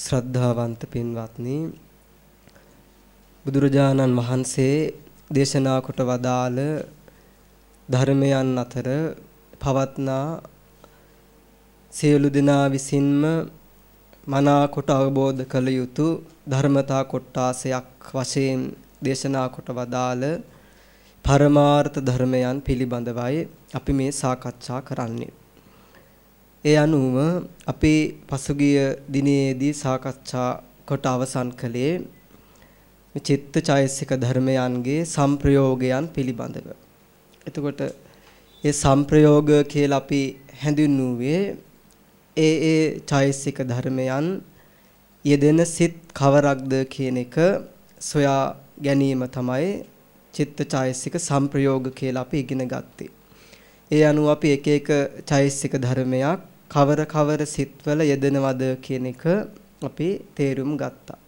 ශ්‍රද්ධාවන්ත පින්වත්නි බුදුරජාණන් වහන්සේ දේශනා කොට වදාළ ධර්මයන් අතර පවත්නා සියලු දෙනා විසින්ම මනා කොට අවබෝධ කළ යුතු ධර්මතා කොටාසයක් වශයෙන් දේශනා කොට වදාළ පරමාර්ථ ධර්මයන් පිළිබඳවයි අපි මේ සාකච්ඡා කරන්නේ. ඒ අනුව අපි පසුගිය දිනේදී සාකච්ඡා කොට අවසන් කළේ මේ චිත්ත චෛසික ධර්මයන්ගේ සංප්‍රයෝගයන් පිළිබඳව. එතකොට ඒ සංප්‍රයෝග කියලා අපි හැඳින්වුවේ ඒ ඒ චෛසික ධර්මයන් යෙදෙන සිත් කවරක්ද කියන එක සොයා ගැනීම තමයි චිත්ත චෛසික සංප්‍රයෝග කියලා අපි ඉගෙන ගත්තේ. ඒ අනුව අපි එක එක චෛසික ධර්මයක් කවර කවර සිත්වල යෙදෙනවද කියන එක අපි තේරුම් ගත්තා.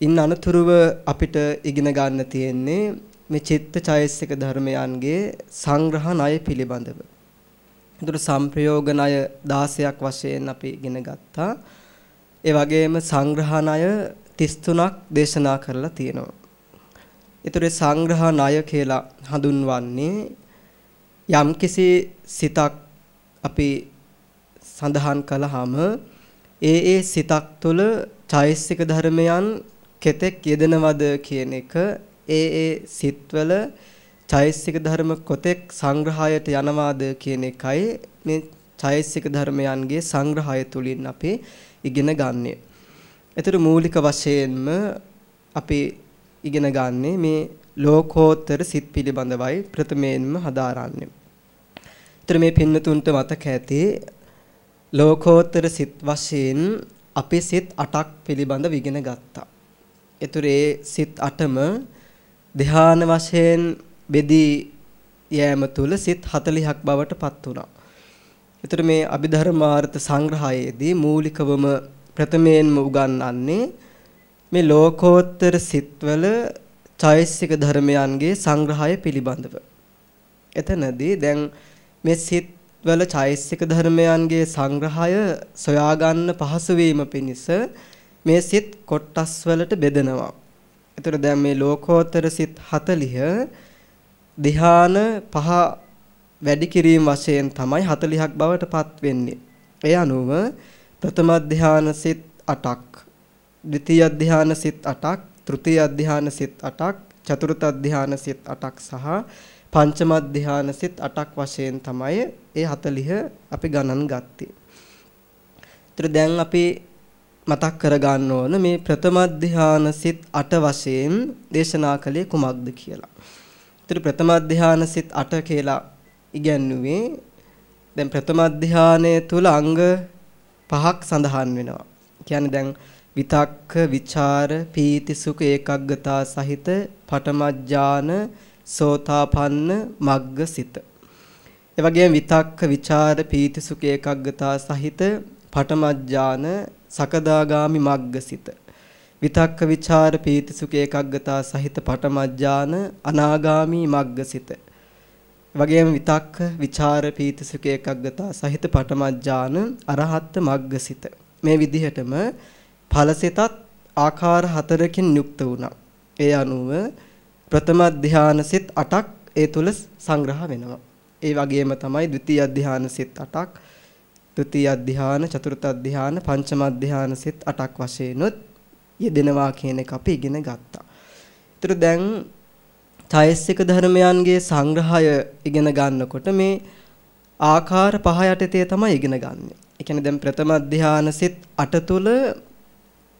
ඉන් අනතුරුව අපිට ඉගෙන ගන්න තියෙන්නේ මේ චිත්ත චෛසික ධර්මයන්ගේ සංග්‍රහ ණය පිළිබඳව. ඒතර සංප්‍රයෝග ණය 16ක් වශයෙන් අපි ඉගෙන ගත්තා. ඒ වගේම සංග්‍රහ ණය 33ක් දේශනා කරලා තියෙනවා. ඒතර සංග්‍රහ ණය කියලා හඳුන්වන්නේ යම්කිසි සිතක් අපි සඳහන් කළාම ඒ ඒ සිතක් තුළ චෛසික ධර්මයන් කෙතෙක් යෙදෙනවද කියන එක ඒ ඒ සිත්වල චෛසික ධර්ම කොතෙක් සංග්‍රහයට යනවාද කියන එකයි මේ චෛසික ධර්මයන්ගේ සංග්‍රහය තුලින් අපි ඉගෙන ගන්නෙ. ඒතර මූලික වශයෙන්ම අපි ඉගෙන ගන්නේ මේ ලෝකෝත්තර සිත් පිළිබඳවයි ප්‍රථමයෙන්ම හදාරන්නේ. ඒතර මේ පින්නතුන්ට මතක ඇති ලෝකෝත්තර සිත් වශයෙන් අපි සිත් 8ක් පිළිබඳව ඉගෙන ගත්තා. ඒතර ඒ සිත් 8ම ධ්‍යාන වශයෙන් බෙදී යෑම තුල සිත් 40ක් බවට පත් වුණා. ඒතර මේ අභිධර්මාර්ථ සංග්‍රහයේදී මූලිකවම ප්‍රථමයෙන්ම උගන්වන්නේ මේ ලෝකෝත්තර සිත්වල චෛසික ධර්මයන්ගේ සංග්‍රහය පිළිබඳව. එතනදී දැන් මේ සිත් වල චෛසික ධර්මයන්ගේ සංග්‍රහය සොයාගන්න පහසු වීම පිණිස මේ සිත් කොටස් වලට බෙදනවා. ඒතර දැන් මේ ලෝකෝත්තර සිත් 40 ධ්‍යාන පහ වැඩි කිරීම වශයෙන් තමයි 40ක් බවට පත් වෙන්නේ. ඒ අනුව ප්‍රථම ධ්‍යාන සිත් 8ක්, ද්විතීය ධ්‍යාන සිත් 8ක්, තෘතීය ධ්‍යාන සිත් 8ක්, චතුර්ථ ධ්‍යාන සිත් 8ක් සහ පංචම ධ්‍යාන සිත් 8ක් වශයෙන් තමයි ඒ 40 අපි ගණන් ගත්තේ. ඒතර දැන් අපි මතක් කර ගන්න ඕන මේ ප්‍රථම ධ්‍යාන සිත් 8 වශයෙන් දේශනා කළේ කුමක්ද කියලා. ඒතර ප්‍රථම ධ්‍යාන සිත් 8 කියලා ඉගැන්වුවේ දැන් ප්‍රථම ධ්‍යානයේ තුල අංග පහක් සඳහන් වෙනවා. කියන්නේ දැන් විතක්ක, විචාර, පීති, සුඛ, ඒකග්ගතා සහිත පඨමඥාන සෝතාපන්න මග්ගසිත. ඒ වගේම විතක්ක, ਵਿਚාර, පීති, සුඛ ඒකග්ගතා සහිත පඨමඥාන සකදාගාමි මග්ගසිත. විතක්ක, ਵਿਚාර, පීති, සුඛ ඒකග්ගතා සහිත පඨමඥාන අනාගාමි මග්ගසිත. වගේම විතක්ක, ਵਿਚාර, පීති, සුඛ ඒකග්ගතා සහිත පඨමඥාන අරහත් මග්ගසිත. මේ විදිහටම ඵලසිතත් ආකාර හතරකින් යුක්ත වුණා. ඒ අනුව ප්‍රථම ධාන සිත් 8ක් ඒ තුල සංග්‍රහ වෙනවා. ඒ වගේම තමයි ද්විතීයි ධාන සිත් 8ක්, තෘතීයි ධාන, චතුර්ථ ධාන, පංචම ධාන සිත් 8ක් වශයෙන්ුත් යෙදෙනවා කියන එක අපි ඉගෙන ගත්තා. ඒතර දැන් චෛසික ධර්මයන්ගේ සංග්‍රහය ඉගෙන ගන්නකොට මේ ආකාර පහ යටතේ තමයි ඉගෙන ගන්න. ඒ කියන්නේ දැන් ප්‍රථම ධානය සිත් 8 තුල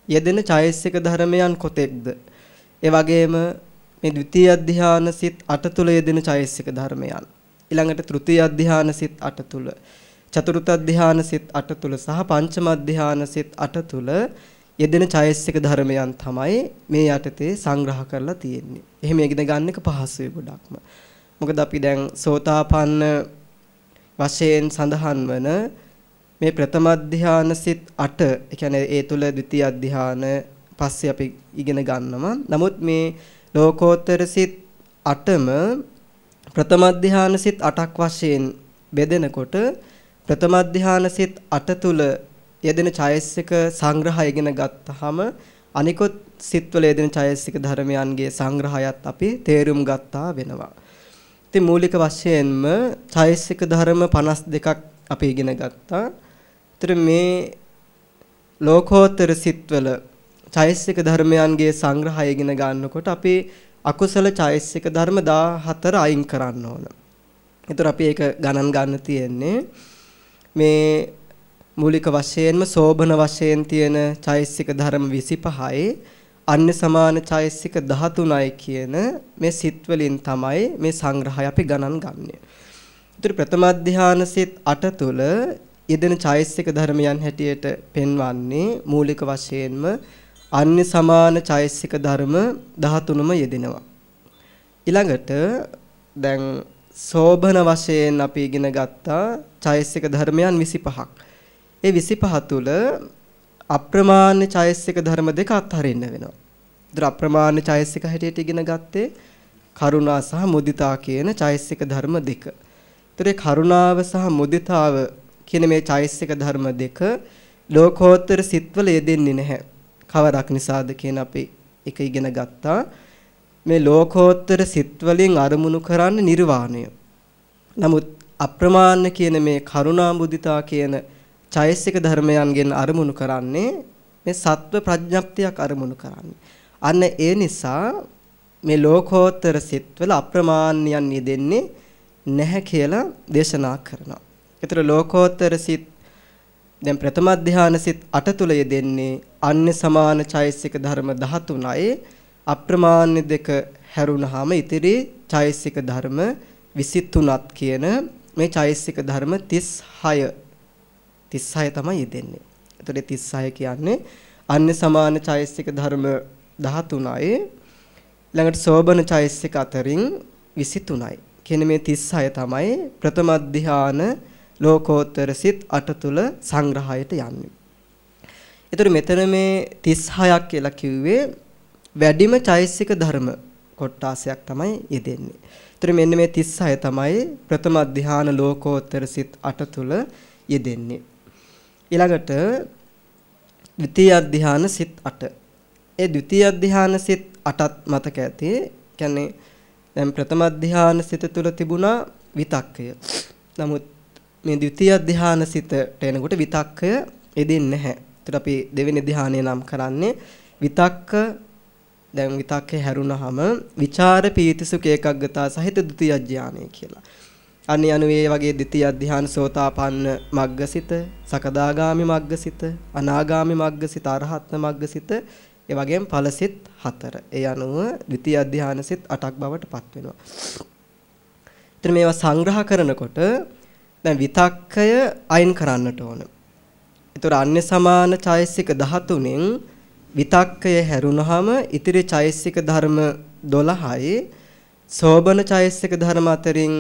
යෙදෙන චෛසික ධර්මයන් කොතෙක්ද? ඒ වගේම මේ ද්විතීයි ධානය සිත් 8 තුල යෙදෙන චෛසික ධර්මයන්. ඊළඟට තෘතීයි ධානය සිත් 8 තුල චතුර්ථ ධානය සිත් 8 තුල සහ පංචම ධානය සිත් 8 තුල යෙදෙන චෛසික ධර්මයන් තමයි මේ යටතේ සංග්‍රහ කරලා තියෙන්නේ. එහෙම ඉගෙන ගන්න එක පහසුයි ගොඩක්ම. මොකද අපි දැන් සෝතාපන්න වශයෙන් සඳහන් වන මේ ප්‍රථම ධාන සිත් 8 ඒ කියන්නේ ඒ තුල ද්විතීයි ධාන පස්සේ අපි ඉගෙන ගන්නවා. නමුත් මේ ලෝකෝත්තර සිත් 8ම ප්‍රථම ධාන සිත් 8ක් වශයෙන් බෙදෙනකොට ප්‍රථම ධාන සිත් 8 තුල යෙදෙන චෛසික සංග්‍රහය ඉගෙන ගත්තාම අනිකොත් සිත්වල යෙදෙන චෛසික ධර්මයන්ගේ සංග්‍රහයත් අපි තේරුම් ගත්තා වෙනවා. ඉතින් මූලික වශයෙන්ම චෛසික ධර්ම 52ක් අපි ඉගෙන ගත්තා. ඒතර මේ ලෝකෝත්තර සිත්වල චෛසික ධර්මයන්ගේ සංග්‍රහය ඉගෙන ගන්නකොට අපි අකුසල චෛසික ධර්ම 14 අයින් කරන්න ඕන. ඒතර අපි ඒක ගණන් ගන්න තියෙන්නේ මේ මූලික වශයෙන්ම සෝබන වශයෙන් තියෙන චෛසික ධර්ම 25යි අන්‍ය සමාන චෛසික 13යි කියන මේ සිත් වලින් තමයි මේ සංග්‍රහය අපි ගණන් ගන්නෙ. ඒතර ප්‍රථම ධාන සිත් 8 තුල යෙදෙන චෛසික ධර්මයන් හැටියට පෙන්වන්නේ මූලික වශයෙන්ම අන්‍ය සමාන චෛසික ධර්ම 13ම යෙදෙනවා. ඊළඟට දැන් සෝබන වශයෙන් අපි ඉගෙන ගත්තා චෛසික ධර්මයන් 25ක්. ඒ 25 තුල අප්‍රමාණ චෛසික ධර්ම දෙක අත්හරින්න වෙනවා. ඒතර අප්‍රමාණ චෛසික හැටියට ඉගෙන ගත්තේ කරුණා සහ මුදිතා කියන චෛසික ධර්ම දෙක. ඒතර කරුණාව සහ මුදිතාව කියන මේ චෛසික ධර්ම දෙක ලෝකෝත්තර සිත්වල යෙදෙන්නේ නැහැ. කවරක් නිසාද කියන අපි එක ඉගෙන ගත්තා. මේ ලෝකෝත්තර සිත් වලින් අරමුණු කරන්නේ නිර්වාණය. නමුත් අප්‍රමාණ කියන මේ කරුණා මුදිතා කියන චෛසික ධර්මයන්ගෙන් අරමුණු කරන්නේ මේ සත්ව ප්‍රඥප්තියක් අරමුණු කරන්නේ. අන්න ඒ නිසා මේ ලෝකෝත්තර සිත්වල අප්‍රමාණයන් යෙදෙන්නේ නැහැ කියලා දේශනා කරනවා. ඒතර ලෝකෝත්තර සිත් දැන් ප්‍රථම ධානය සිත් 8 තුල යෙදෙන්නේ අන්‍ය සමාන චෛසික ධර්ම 13යි අප්‍රමාණ දෙක හැරුණාම ඉතිරි චෛසික ධර්ම 23ක් කියන මේ චෛසික ධර්ම 36 36 තමයි යෙදෙන්නේ. එතකොට 36 කියන්නේ අන්‍ය සමාන චෛසික ධර්ම 13යි ළඟට සෝබන චෛසික අතරින් 23යි. කියන මේ 36 තමයි ප්‍රථම ධ්‍යාන ලෝකෝත්තර සිත් 8 තුල සංග්‍රහයට යන්නේ. ඒතර මෙතන මේ 36ක් කියලා කිව්වේ වැඩිම චෛසික ධර්ම කොටාසයක් තමයි යෙදෙන්නේ. ඒතර මෙන්න මේ 36 තමයි ප්‍රථම ධ්‍යාන ලෝකෝත්තර සිත් 8 තුල යෙදෙන්නේ. ඊළඟට ද්විතීයි අධ්‍යාන සිත් 8. ඒ ද්විතීයි අධ්‍යාන සිත් 8ත් මතක ඇති. කියන්නේ දැන් ප්‍රථම අධ්‍යාන සිත තුළ තිබුණා විතක්කය. නමුත් මේ ද්විතීයි අධ්‍යාන සිතට එනකොට විතක්කය එදෙන්නේ නැහැ. ඒතර අපි දෙවෙනි ධ්‍යානය නම් කරන්නේ විතක්ක දැන් විතක්කේ හැරුණාම විචාර පීතිසුඛ ඒකග්ගතා සහිත ද්විතීයි අධ්‍යානය කියලා. අනි අනුවේ වගේ ද්විතීයි අධ්‍යාන සෝතාපන්න මග්ගසිත, සකදාගාමි මග්ගසිත, අනාගාමි මග්ගසිත, අරහත් මග්ගසිත, ඒ වගේම ඵලසිත හතර. ඒ අනුව ද්විතීයි අධ්‍යාන සිත් 8ක් බවට පත් වෙනවා. ඉතින් මේවා සංග්‍රහ කරනකොට දැන් විතක්කය අයින් කරන්නට ඕන. ඒතර අන්‍ය සමාන චෛසික 13න් විතක්කය හැරුණාම ඉතිරි චෛසික ධර්ම 12යි සෝබන චෛසික ධර්ම අතරින්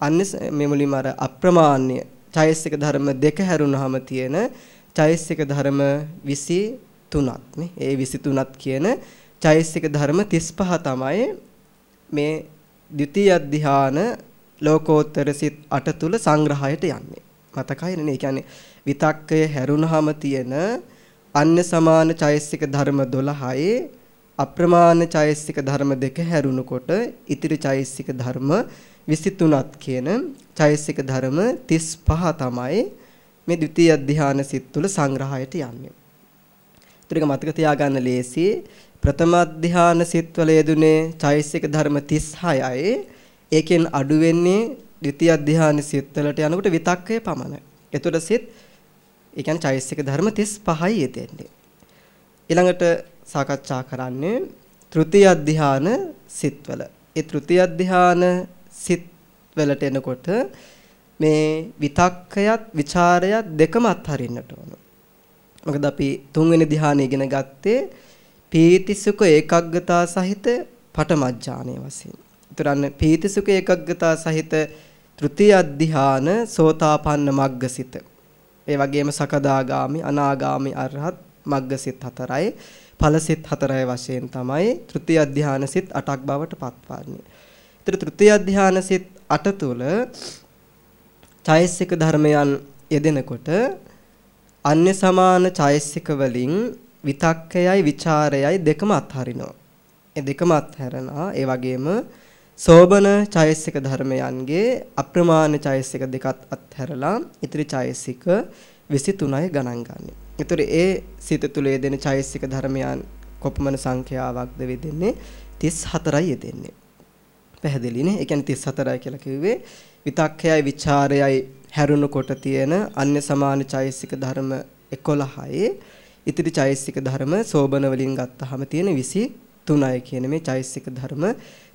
අන්න මේ මුලින්ම අර අප්‍රමාණ්‍ය චෛසික ධර්ම දෙක හැරුණාම තියෙන චෛසික ධර්ම 23ක් නේ. ඒ 23ක් කියන චෛසික ධර්ම 35 තමයි මේ ද්විතීයි ධ්‍යාන ලෝකෝත්තර සිත් 8 තුල සංග්‍රහයට යන්නේ. මතකයිනේ. ඒ කියන්නේ විතක්කය හැරුණාම තියෙන අන්‍ය සමාන චෛසික ධර්ම 12යි අප්‍රමාණ චෛසික ධර්ම දෙක හැරුණකොට ඉතිරි චෛසික ධර්ම 23ක් කියන චෛසික ධර්ම 35 තමයි මේ ද්විතීයි අධ්‍යාන සිත් තුළ සංග්‍රහයට යන්නේ. ඒතරක මතක තියාගන්න ලේසි ප්‍රථම අධ්‍යාන සිත්වල යෙදුනේ චෛසික ධර්ම 36යි. ඒකෙන් අඩු වෙන්නේ ද්විතිය අධ්‍යාන සිත්වලට යනකොට විතක්කය පමණයි. එතකොට සිත් ඒ කියන්නේ චෛසික ධර්ම 35යි යෙදෙන්නේ. ඊළඟට සාකච්ඡා කරන්නේ තෘතිය අධ්‍යාන සිත්වල. ඒ තෘතිය අධ්‍යාන සිත්වලට එනකොට මේ විතක්කයත් ਵਿਚාරයත් දෙකම අත්හරින්නට ඕන. මොකද අපි තුන්වෙනි ධ්‍යානෙ ඉගෙන ගත්තේ පීතිසුඛ ඒකග්ගතා සහිත පටමඥානයේ වශයෙන්. උතරන්න පීතිසුඛ ඒකග්ගතා සහිත තෘතිය අධ්‍යාන සෝතාපන්න මග්ගසිත. ඒ වගේම සකදාගාමි අනාගාමි අරහත් මග්ගසිත හතරයි ඵලසිත හතරයි වශයෙන් තමයි තෘතිය අධ්‍යාන සිත් 8ක් බවට පත්වන්නේ. ඒතර තෘතිය අධ්‍යාන සිත් 8 තුල චෛසික ධර්මයන් යෙදෙනකොට අන්‍ය සමාන චෛසික වලින් විතක්කයයි ਵਿਚාරයයි දෙකම අත්හරිනවා. ඒ දෙකම අත්හැරලා ඒ වගේම සෝබන චෛසික ධර්මයන්ගේ අප්‍රමාණ චෛසික දෙකත් අත්හැරලා ඉතිරි චෛසික 23යි ගණන් ගන්න. ඒතර ඒ සිත තුලේ දෙන චෛසික ධර්මයන් කොපමණ සංඛ්‍යාවක්ද වෙදෙන්නේ 34යි යෙදෙන්නේ. පැහැදිලිනේ? ඒ කියන්නේ 34යි කියලා කිව්වේ විතක්කයයි ਵਿਚාරයයි හැරුණු කොට තියෙන අන්‍ය සමාන චෛසික ධර්ම 11යි ඉතිරි චෛසික ධර්ම සෝබන වලින් ගත්තාම තියෙන 23යි කියන මේ චෛසික ධර්ම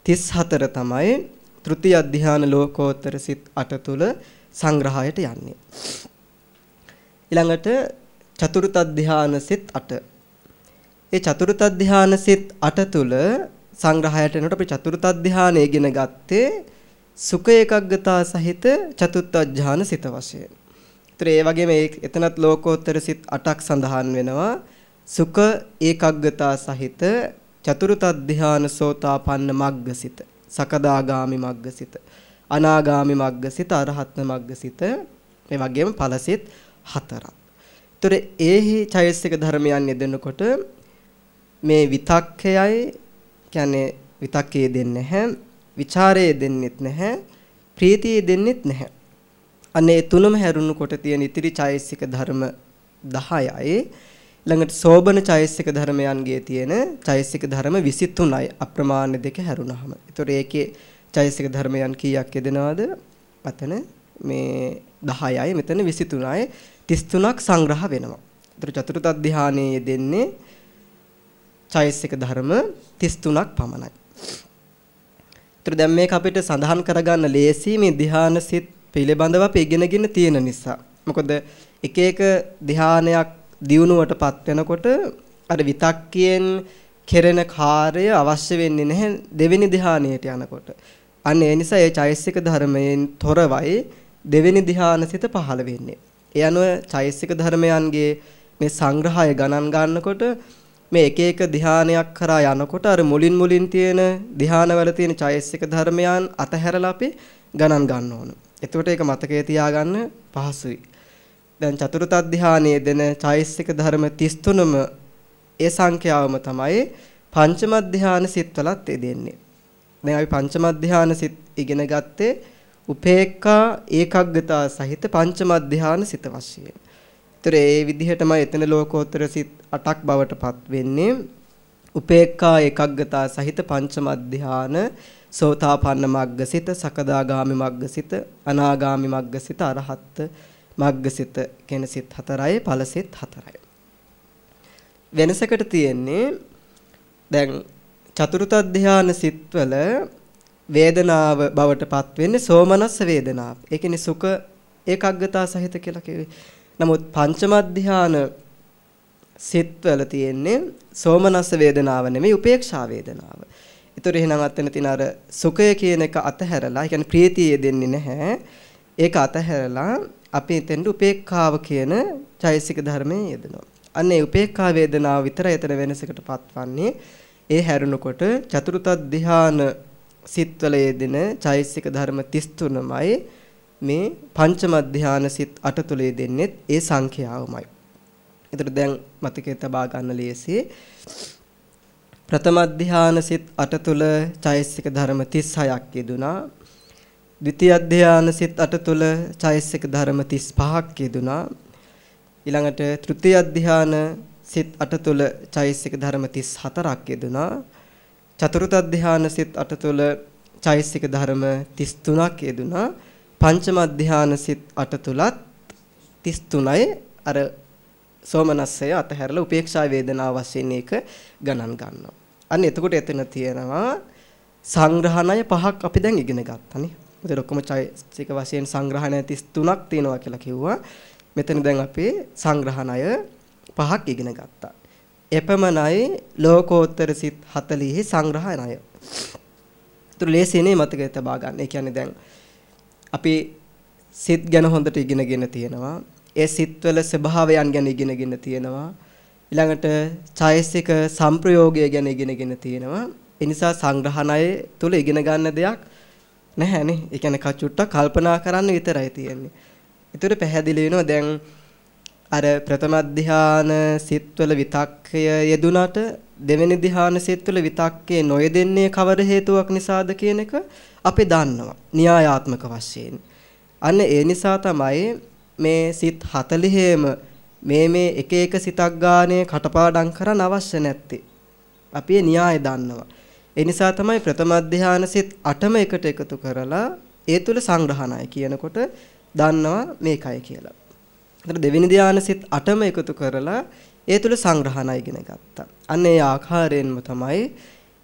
34 තමයි තෘතිය අධ්‍යාන ලෝකෝත්තර සිත් 8 තුල සංග්‍රහයට යන්නේ. ඊළඟට චතුර්ථ අධ්‍යාන සිත් 8. ඒ චතුර්ථ අධ්‍යාන සිත් 8 තුල සංග්‍රහයට එනකොට අපි චතුර්ථ අධ්‍යානය ඉගෙන ගත්තේ සුඛ ඒකග්ගතා සහිත චතුත්ථ අධ්‍යාන සිත වශයෙන්. ඒතර ඒ වගේම එතනත් ලෝකෝත්තර සිත් 8ක් සඳහන් වෙනවා. සුඛ ඒකග්ගතා සහිත චතුර්ථ ධ්‍යාන සෝතාපන්න මග්ගසිත. සකදාගාමි මග්ගසිත. අනාගාමි මග්ගසිත අරහත්න මග්ගසිත. මේ වගේම ඵලසිත හතරක්. ඒතර ඒහි චෛතසික ධර්මයන් යෙදෙනකොට මේ විතක්කයයි කියන්නේ විතක්කේ දෙන්නේ නැහැ. ਵਿਚාරයේ දෙන්නෙත් නැහැ. ප්‍රීතියේ දෙන්නෙත් නැහැ. අනේ තුනම හැරුණු කොට තියෙන ඉතිරි චෛසික ධර්ම 10යි ළඟට සෝබන චෛසික ධර්මයන්ගේ තියෙන චෛසික ධර්ම 23යි අප්‍රමාණ දෙක හැරුණාම. ඒතකොට ඒකේ චෛසික ධර්මයන් කීයක් යෙදෙනවද? අතන මේ 10යි මෙතන 23යි 33ක් සංග්‍රහ වෙනවා. ඒතර චතුර්ථ අධ්‍යානයේ යෙදෙන්නේ චෛසික ධර්ම 33ක් පමණයි. ඒතර දැන් මේක අපිට සඳහන් කරගන්න ලේසි මේ ධ්‍යාන සිත් පිළිබඳව අපි ඉගෙනගෙන තියෙන නිසා. මොකද එක එක ධානයක් දියුණුවටපත් වෙනකොට අර විතක්කයෙන් කෙරෙන කාර්ය අවශ්‍ය වෙන්නේ නැහැ දෙවෙනි ධානයට යනකොට. අන්න ඒ නිසා ඒ චෛසික ධර්මයෙන් තොරවයි දෙවෙනි ධානසිත පහළ වෙන්නේ. ඒ අනුව චෛසික ධර්මයන්ගේ මේ සංග්‍රහය ගණන් ගන්නකොට මේ එක එක ධානයක් කරා යනකොට අර මුලින් මුලින් තියෙන ධානවල තියෙන චෛසික ධර්මයන් අතහැරලා අපි ගණන් ගන්න ඕන. එතකොට ඒක මතකයේ තියාගන්න පහසුයි. දැන් චතුර්ථ අධ්‍යානයේ දෙන චෛසික ධර්ම 33ම ඒ සංඛ්‍යාවම තමයි පංචම අධ්‍යාන සිත්වලත් දෙන්නේ. දැන් අපි පංචම අධ්‍යාන සිත් ඉගෙන ගත්තේ උපේක්ඛා ඒකග්ගතා සහිත පංචම අධ්‍යාන සිත වශයෙන්. ඒතර ඒ විදිහටම එතන ලෝකෝත්තර සිත් 8ක් බවට පත් වෙන්නේ උපේක්ඛා ඒකග්ගතා සහිත පංචම අධ්‍යාන සෝතාපන්න මග්ගසිත, සකදාගාමි මග්ගසිත, අනාගාමි මග්ගසිත, අරහත් මග්ගසිත කියන සිත් හතරයි, ඵලසිත හතරයි. වෙනසකට තියෙන්නේ දැන් චතුර්ථ ධානය සිත්වල වේදනාව බවට පත් වෙන්නේ සෝමනස්ස වේදනාව. ඒ කියන්නේ සුඛ ඒකග්ගතා සහිත කියලා කිව්වේ. නමුත් පංචම ධානය සිත්වල තියෙන්නේ සෝමනස්ස වේදනාව නෙමෙයි උපේක්ෂා වේදනාව. ඒතර එහෙනම් අතන තියෙන අර සුඛය කියන එක අතහැරලා, ඒ කියන්නේ ප්‍රීතිය දෙන්නේ නැහැ. ඒක අතහැරලා අපි එතෙන්ට උපේක්ඛාව කියන චෛසික ධර්මයේ යෙදෙනවා. අන්න ඒ උපේක්ඛා වේදනාව විතරයි එතන වෙනසකට පත්වන්නේ. ඒ හැරුණකොට චතුර්ථ ධ්‍යාන සිත්වල යෙදෙන චෛසික ධර්ම 33මයි මේ පංචම ධ්‍යාන සිත් 8 තුල යෙදෙන්නේ ඒ සංඛ්‍යාවමයි. ඒතර දැන් මතකයේ තබා ගන්න ලේසියි. ප්‍රථම ධ්‍යාන සිත් 8 තුල චෛසික ධර්ම 36ක් යෙදුනා. ද්විතිය ධ්‍යාන සිත් 8 තුල චෛසික ධර්ම 35ක් යෙදුනා. ඊළඟට තෘතිය ධ්‍යාන සිත් 8 තුල චෛසික ධර්ම 34ක් යෙදුනා. චතුර්ථ ධානය සිත් 8 තුල චෛසික ධර්ම 33ක් යෙදුනා. පංචම ධානය සිත් 8 තුලත් 33යි අර සෝමනස්සය අතහැරලා උපේක්ෂා වේදනාව වශයෙන් ඒක ගණන් ගන්නවා. අන්න එතකොට එතන තියෙනවා සංග්‍රහණය පහක් අපි දැන් ඉගෙන ගත්තානේ. මොකද ඔක්කොම චෛසික වශයෙන් සංග්‍රහණය 33ක් තියෙනවා කියලා කිව්වා. මෙතන දැන් අපි සංග්‍රහණය පහක් ඉගෙන ගත්තා. එපමණයි ලෝකෝත්තර සිත් 40 සංග්‍රහණය. ඒතර ලේසියනේ මතකයේ තබා ගන්න. ඒ කියන්නේ දැන් අපි සිත් ගැන හොඳට ඉගෙනගෙන තියෙනවා. ඒ සිත්වල ස්වභාවයන් ගැන ඉගෙනගෙන තියෙනවා. ඊළඟට චෛසික සංප්‍රයෝගය ගැන ඉගෙනගෙන තියෙනවා. ඒ නිසා සංග්‍රහණය තුල ඉගෙන ගන්න දෙයක් නැහැනේ. ඒ කියන්නේ කචුට්ටක් කල්පනා කරන්න විතරයි තියෙන්නේ. ඒතර පැහැදිලි වෙනවා දැන් අර ප්‍රථම ධ්‍යාන සිත්වල විතක්කය යෙදුනට දෙවෙනි ධ්‍යාන සිත්වල විතක්කේ නොයෙදෙන්නේ කවර හේතුවක් නිසාද කියන එක අපි දන්නවා. න්‍යායාත්මක වශයෙන්. අන්න ඒ නිසා තමයි මේ සිත් 40ෙම මේ මේ එක එක සිතක් ගානේ කටපාඩම් කරන්න අවශ්‍ය නැත්තේ. අපි ඒ න්‍යාය දන්නවා. ඒ නිසා තමයි ප්‍රථම ධානය සිත් 8ම එකට එකතු කරලා ඒ තුල සංග්‍රහණය කියනකොට දන්නවා මේකයි කියලා. ඒතර දෙවෙනි ධානය සිත් 8ම එකතු කරලා ඒ තුල සංග්‍රහණය ඉගෙන ගත්තා. අන්න ඒ ආකාරයෙන්ම තමයි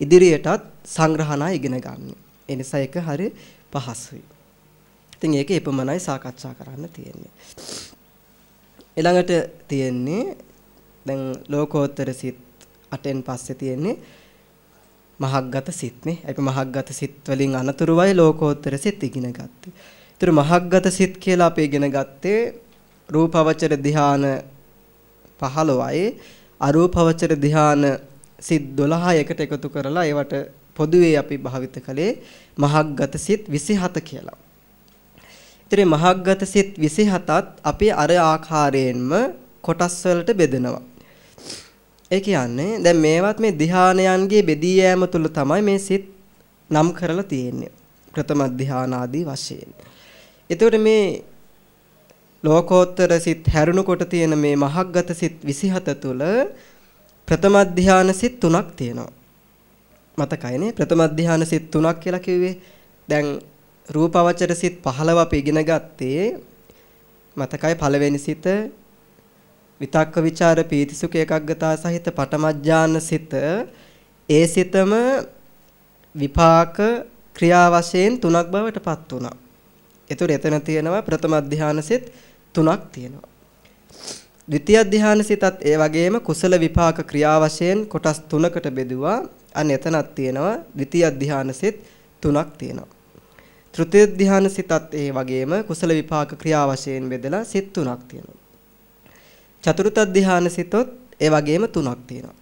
ඉදිරියටත් සංග්‍රහණය ඉගෙන ගන්න. ඒ නිසා ඒක හරි පහසුයි. ඉතින් ඒක එපමණයි සාකච්ඡා කරන්න තියෙන්නේ. ඊළඟට තියෙන්නේ දැන් ලෝකෝත්තර සිත් 8න් පස්සේ තියෙන්නේ මහග්ගත සිත්නේ. අපි මහග්ගත සිත් වලින් අනතුරුවයි ලෝකෝත්තර සිත් ඉගෙන ගත්තේ. ඒතර මහග්ගත සිත් කියලා අපි ඉගෙන ගත්තේ රූපවචර ධ්‍යාන 15යි අරූපවචර ධ්‍යාන සිත් 12 එකට එකතු කරලා ඒවට පොදුවේ අපි භාවිත කළේ මහග්ගත සිත් 27 කියලා. ඉතින් මහග්ගත සිත් 27ත් අපි අර ආකාරයෙන්ම කොටස් වලට බෙදෙනවා. ඒ කියන්නේ දැන් මේවත් මේ ධානයන්ගේ බෙදී යෑම තුල තමයි මේ සිත් නම් කරලා තියෙන්නේ. ප්‍රථම ධාන ආදී වශයෙන්. එතකොට මේ ලෝකෝත්තර සිත් හැරුණකොට තියෙන මේ මහග්ගත සිත් 27 තුල ප්‍රථම ධාන සිත් තුනක් තියෙනවා. මතකයිනේ ප්‍රථම ධාන සිත් තුනක් කියලා කිව්වේ. දැන් රූපවචර සිත් 15 අපි ඉගෙන ගත්තේ මතකයි පළවෙනි සිත විතක්ක ਵਿਚාර පීතිසුඛ ඒකග්ගතා සහිත පටමඥාන සිත ඒ සිතම විපාක ක්‍රියා වශයෙන් තුනක් බවට පත් වුණා. ඒතර එතන තියෙනවා ප්‍රථම ධානය සිත් තුනක් තියෙනවා. ද්විතිය ධානය සිතත් ඒ වගේම කුසල විපාක ක්‍රියා වශයෙන් කොටස් තුනකට බෙදුවා. අන්න එතනක් තියෙනවා ද්විතිය ධානය සිත් තුනක් තියෙනවා. තෘතීය ධානය සිතත් ඒ වගේම කුසල විපාක ක්‍රියා වශයෙන් බෙදලා සිත් තුනක් තියෙනවා. චතුර්ථ ධානය සිතොත් ඒ වගේම තුනක් තියෙනවා.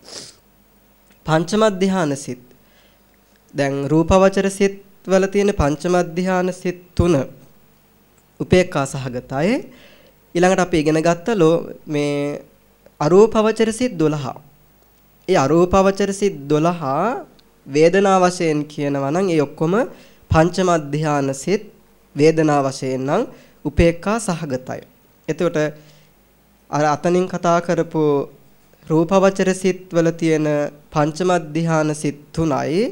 පංචම ධානය සිත් දැන් රූපවචර සිත් වල තියෙන පංචම ධානය සිත් තුන උපේක්ඛා සහගතයි. ඊළඟට අපි ඉගෙන ගත්ත මේ අරූපවචර සිත් 12. ඒ අරූපවචර සිත් 12 වේදනා වශයෙන් කියනවා නම් ඒ ඔක්කොම පංචම ධානය සිත් වේදනා වශයෙන් නම් උපේක්ඛා සහගතයි. එතකොට අර අතනින් කතා කරපු රූපවචර සිත් වල තියෙන පංචම ධ්‍යාන සිත් 3යි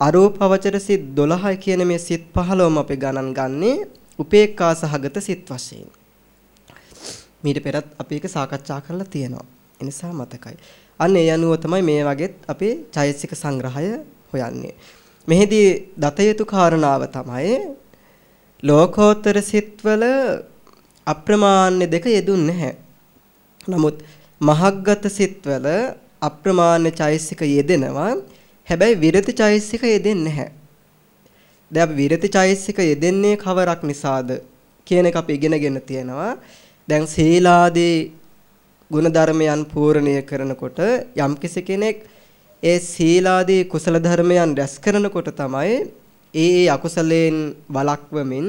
අරූපවචර සිත් 12යි කියන මේ සිත් 15ම අපි ගණන් ගන්නේ උපේක්ඛා සහගත සිත් වශයෙන්. මීට පෙරත් අපි ඒක සාකච්ඡා කරලා තියෙනවා. ඒ නිසා මතකයි. අන්න ඒ අනුව තමයි මේ වගේත් අපේ චෛතසික සංග්‍රහය හොයන්නේ. මෙහිදී දත යුතු කාරණාව තමයි ලෝකෝත්තර සිත්වල අප්‍රමාණ්‍ය දෙක යෙදුන්නේ නැහැ. නමුත් මහග්ගත සිත්වල අප්‍රමාණ චෛසික යෙදෙනවා. හැබැයි විරති චෛසික යෙදෙන්නේ නැහැ. දැන් අපි විරති චෛසික යෙදෙන්නේ කවරක් නිසාද කියන එක අපි ඉගෙනගෙන තියෙනවා. දැන් සීලාදී ගුණධර්මයන් පූර්ණණය කරනකොට යම්කිසි කෙනෙක් ඒ සීලාදී කුසල ධර්මයන් රැස් කරනකොට තමයි ඒ ඒ අකුසලයෙන් වළක්වමින්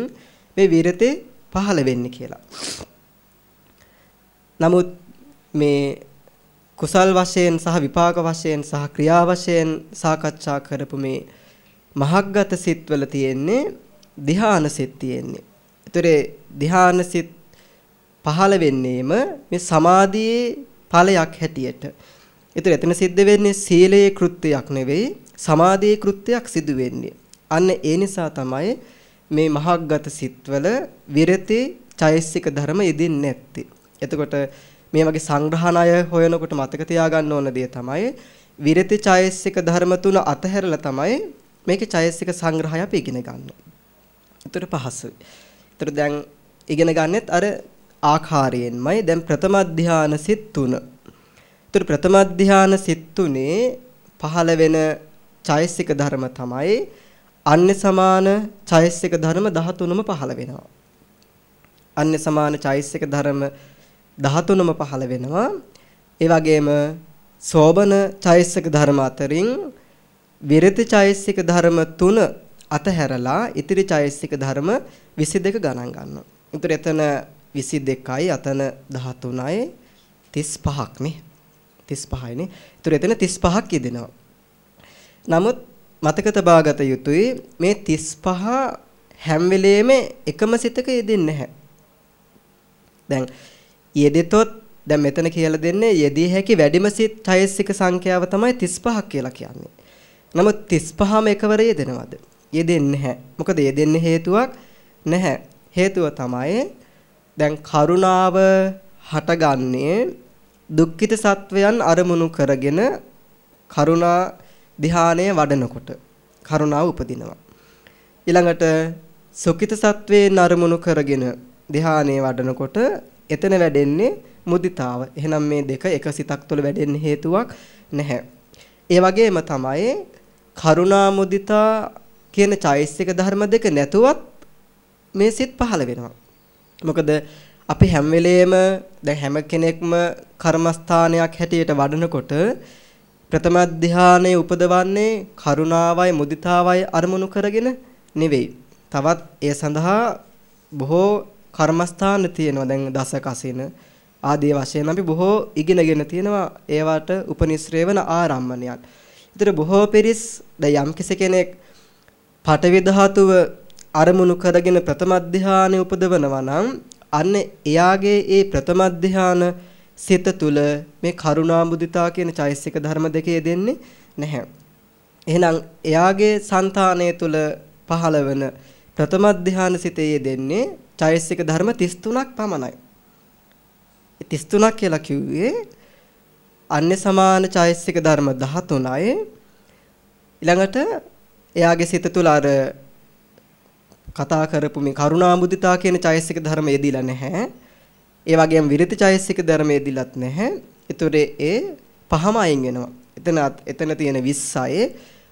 මේ විරති පහළ වෙන්නේ කියලා. නමුත් මේ කුසල් වශයෙන් සහ විපාක වශයෙන් සහ ක්‍රියා වශයෙන් සාකච්ඡා කරපු මේ මහග්ගත සිත්වල තියෙන්නේ ධ්‍යාන සිත් තියෙන්නේ. ඒතරේ ධ්‍යාන සිත් පහළ වෙන්නේම මේ සමාධියේ ඵලයක් හැටියට. ඒතර එතන සිද්ධ වෙන්නේ සීලයේ කෘත්‍යයක් නෙවෙයි සමාධියේ කෘත්‍යයක් සිදු වෙන්නේ. අන්න ඒ නිසා තමයි මේ මහග්ගත සිත්වල විරති චෛසික ධර්ම යෙදෙන්නේ නැත්තේ. එතකොට මේ වගේ සංග්‍රහණය හොයනකොට මතක තියාගන්න ඕන දේ තමයි විරති චෛසික ධර්ම තුන අතහැරලා තමයි මේකේ චෛසික සංග්‍රහය අපි ඉගෙන ගන්න. ඒතර පහසුයි. ඒතර දැන් ඉගෙන ගන්නෙත් අර ආකාරයෙන්මයි දැන් ප්‍රථම ධානය සිත් තුන. ඒතර ප්‍රථම ධානය සිත් තුනේ පහළ වෙන චෛසික ධර්ම තමයි අන්‍ය සමාන චෛසික ධර්ම 13ම පහළ වෙනවා. අන්‍ය සමාන චෛසික ධර්ම 13ම පහළ වෙනවා. ඒ වගේම සෝබන චෛසික ධර්ම අතරින් විරති චෛසික ධර්ම 3 අතහැරලා ඉතිරි චෛසික ධර්ම 22 ගණන් ගන්නවා. ඒතර එතන 22යි අතන 13යි 35ක් නේ. 35යි නේ. ඒතර එතන 35ක් යෙදෙනවා. නමුත් මතක තබාගත යුතුයි මේ 35 හැම වෙලේම එකම සිතක යෙදෙන්නේ නැහැ. දැන් යෙදෙතොත් දැන් මෙතන කියලා දෙන්නේ යෙදී හැකි වැඩිම සිත් චෛසික සංඛ්‍යාව තමයි 35ක් කියලා කියන්නේ. නමුත් 35ම එකවර යෙදෙනවද? යෙදෙන්නේ නැහැ. මොකද යෙදෙන්න හේතුවක් නැහැ. හේතුව තමයි දැන් කරුණාව හටගන්නේ දුක්ඛිත සත්වයන් අරමුණු කරගෙන කරුණා ධානය වඩනකොට කරුණාව උපදිනවා. ඊළඟට සුඛිත සත්වයෙන් අරමුණු කරගෙන ධානය වඩනකොට එතන වැඩෙන්නේ මුදිතාව. එහෙනම් මේ දෙක එක සිතක් තුළ වැඩෙන්න හේතුවක් නැහැ. ඒ වගේම තමයි කරුණා මුදිතා කියන චෛසික ධර්ම දෙක නැතුවත් මේ සිත් පහළ වෙනවා. මොකද අපි හැම වෙලේම දැන් හැම කෙනෙක්ම කර්මස්ථානයක් හැටියට වඩනකොට ප්‍රථම ධානයේ උපදවන්නේ කරුණාවයි මුදිතාවයි අරමුණු කරගෙන නෙවෙයි. තවත් ඒ සඳහා බොහෝ කර්මස්ථාන තියෙනවා. දැන් දස කසින ආදී වශයෙන් අපි බොහෝ ඉගෙනගෙන තියෙනවා ඒවට උපනිශ්‍රේ වන ආරම්මණයන්. ඒතර බොහෝ පිරිස් දැන් යම් කෙනෙක් පටවි ධාතුව අරමුණු කරගෙන ප්‍රථම ධානයේ උපදවනවා නම් අන්න එයාගේ ඒ ප්‍රථම ධානය සිත තුල මේ කරුණා මුදිතා කියන චෛසික ධර්ම දෙකේ දෙන්නේ නැහැ. එහෙනම් එයාගේ సంతානය තුල පහළවන ප්‍රථම ධානය සිතේ දෙන්නේ චෛසික ධර්ම 33ක් පමණයි. 33ක් කියලා කිව්වේ අන්‍ය සමාන චෛසික ධර්ම 13යි ඊළඟට එයාගේ සිත තුළ අර කතා කරපු මේ කරුණා මුදිතා කියන චෛසික ධර්ම යෙදිලා නැහැ. ඒ වගේම විරති චෛසික ධර්මයේ දිලත් නැහැ. ඒතොර ඒ පහම අයින් වෙනවා. එතන එතන තියෙන 20යි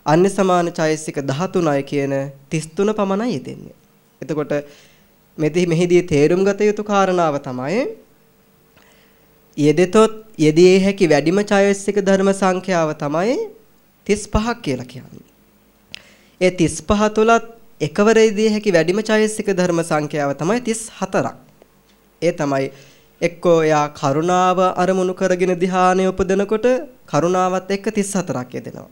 අන්‍ය සමාන චෛසික 13යි කියන 33 පමණයි යෙදෙන්නේ. එතකොට මෙතෙහි මෙහිදී තේරුම් ගත යුතු කාරණාව තමයි යෙදෙතොත් යෙදී හැකි වැඩිම චෛසික ධර්ම සංඛ්‍යාව තමයි 35ක් කියලා කියන්නේ. ඒ 35 තුලත් එකවර යෙදී හැකි වැඩිම චෛසික ධර්ම සංඛ්‍යාව තමයි 34ක්. ඒ තමයි එක්කෝ එයා කරුණාව අරමුණු කරගෙන ධ්‍යානය උපදනකොට කරුණාවත් එක්ක 34ක් යෙදෙනවා.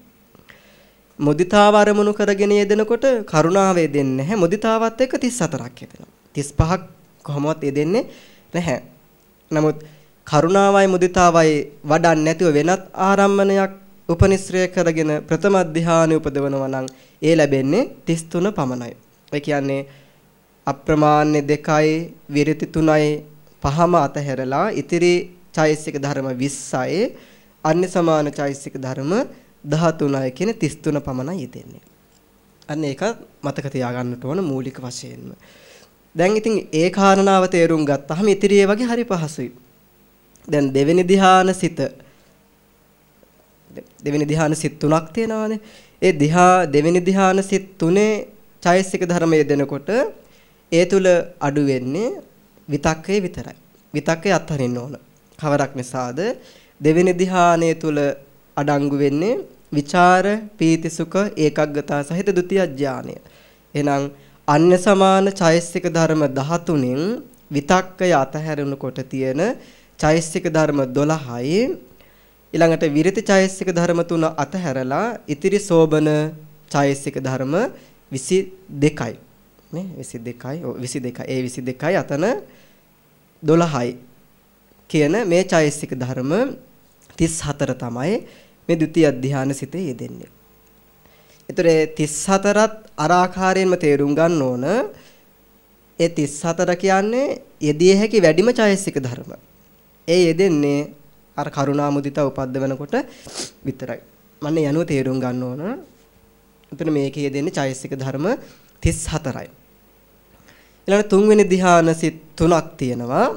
මුදිතාව අරමුණු කරගෙන යෙදෙනකොට කරුණාව යෙදෙන්නේ නැහැ. මුදිතාවත් එක්ක 34ක් යෙදෙනවා. 35ක් කොහොමවත් යෙදෙන්නේ නැහැ. නමුත් කරුණාවයි මුදිතාවයි වඩන්නේ නැතුව වෙනත් ආරම්මණයක් උපනිශ්‍රය කරගෙන ප්‍රථම ධ්‍යානෙ උපදවනවා නම් ඒ ලැබෙන්නේ 33 පමණයි. ඒ කියන්නේ අප්‍රමාණ්‍ය දෙකයි විරති තුනයි පහම අතහැරලා ඉතිරි චෛසික ධර්ම 20යි අන්‍ය සමාන චෛසික ධර්ම 13යි කියන 33 පමණයි යෙදෙන්නේ. අන්න ඒක මතක තියාගන්නට ඕන මූලික වශයෙන්ම. දැන් ඉතින් ඒ කාරණාව තේරුම් ගත්තාම ඉතිරි ඒ වගේ හරි පහසුයි. දැන් දෙවෙනි ධ්‍යාන සිත දෙවෙනි ධ්‍යාන සිත් තුනක් තියෙනවානේ. ඒ ධ්‍යා දෙවෙනි ධ්‍යාන සිත් තුනේ චෛසික ධර්මයේ දෙනකොට ඒ තුල අඩු වෙන්නේ විතක්කේ විතරයි. විතක්කේ අත්හරින්න ඕන. කවරක් නිසාද දෙවෙනි ධ්‍යානයේ තුල අඩංගු වෙන්නේ විචාර පීති සුඛ ඒකග්ගතා සහිත ဒုတိ ය ඥානය. එහෙනම් අන්‍ය සමාන චෛසික ධර්ම 13න් විතක්කය අතහැරුණකොට තියෙන චෛසික ධර්ම 12යි ඊළඟට විරති චෛසික ධර්ම තුන අතහැරලා ඉතිරි සෝබන චෛසික ධර්ම 22යි. නේ 22යි ඔව් 22යි ඒ 22යි අතන 12යි කියන මේ චෛසික ධර්ම 34 තමයි මේ ဒုတိ ය ධානය සිතේ යෙදෙන්නේ. එතකොට 34ත් අර ආකාරයෙන්ම තේරුම් ගන්න ඕන. ඒ 34 කියන්නේ යෙදිය හැකි වැඩිම චෛසික ධර්ම. ඒ යෙදෙන්නේ අර කරුණා මුදිතා උපද්දවනකොට විතරයි. මන්නේ යනුව තේරුම් ගන්න ඕන. එතන මේකේ යෙදෙන්නේ චෛසික ධර්ම 34යි. ඊළඟ තුන්වෙනි ධ්‍යාන සිත් තුනක් තියෙනවා.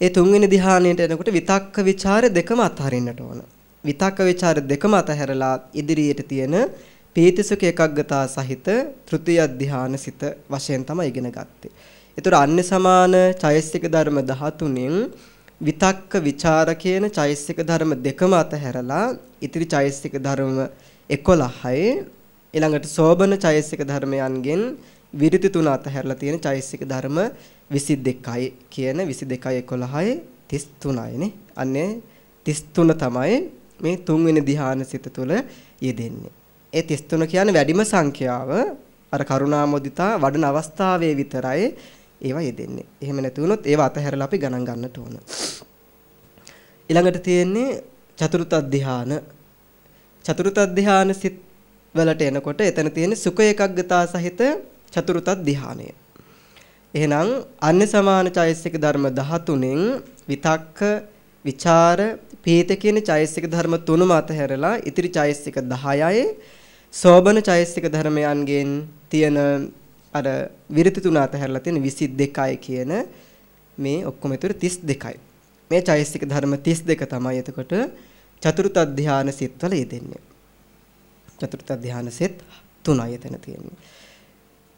ඒ තුන්වෙනි ධ්‍යානයට එනකොට විතක්ක ਵਿਚාර දෙකම අත්හරින්නට ඕන. විතක්ක ਵਿਚාර දෙකම අතහැරලා ඉදිරියට තියෙන පීතිසුඛ එකග්ගතා සහිත තෘතිය ධ්‍යාන සිත වශයෙන් තමයි ඉගෙන ගත්තේ. ඒතර අන්‍ය සමාන චෛසික ධර්ම 13න් විතක්ක ਵਿਚාර කියන චෛසික ධර්ම දෙකම අතහැරලා ඉතිරි චෛසික ධර්ම 11යි ඊළඟට සෝබන චෛසික ධර්මයන්ගෙන් විරිති තුන අතහැරලා තියෙන චෛසික ධර්ම 22යි කියන 22යි 11යි 33යි නේ. අන්නේ 33 තමයි මේ තුන්වෙනි ධ්‍යාන සිත තුළ යෙදෙන්නේ. ඒ 33 කියන්නේ වැඩිම සංඛ්‍යාව අර කරුණා මොදිතා වඩන අවස්ථාවේ විතරයි ඒවා යෙදෙන්නේ. එහෙම නැති වුණොත් ඒවා අතහැරලා අපි ගණන් ගන්නට ඕන. ඊළඟට තියෙන්නේ චතුර්ථ ධ්‍යාන. චතුර්ථ ධ්‍යාන සිත් වලට එනකොට එතන තියෙන සුඛ ඒකග්ගතා සහිත චතුර්ථ ධ්‍යානය. එහෙනම් අන්‍ය සමාන චෛසික ධර්ම 13න් විතක්ක, විචාර, පීත කියන චෛසික ධර්ම තුනම අතහැරලා ඉතිරි චෛසික 10යි සෝබන චෛසික ධර්මයන්ගෙන් තියෙන අර විරති තුන අතහැරලා තියෙන 22යි කියන මේ ඔක්කොම ඉතුරු 32යි. මේ චෛසික ධර්ම 32 තමයි එතකොට චතුර්ථ ධානය සිත්වල යෙදෙන්නේ. චතුර්ථ ධානය සිත් තුනයි එතන තියෙන්නේ.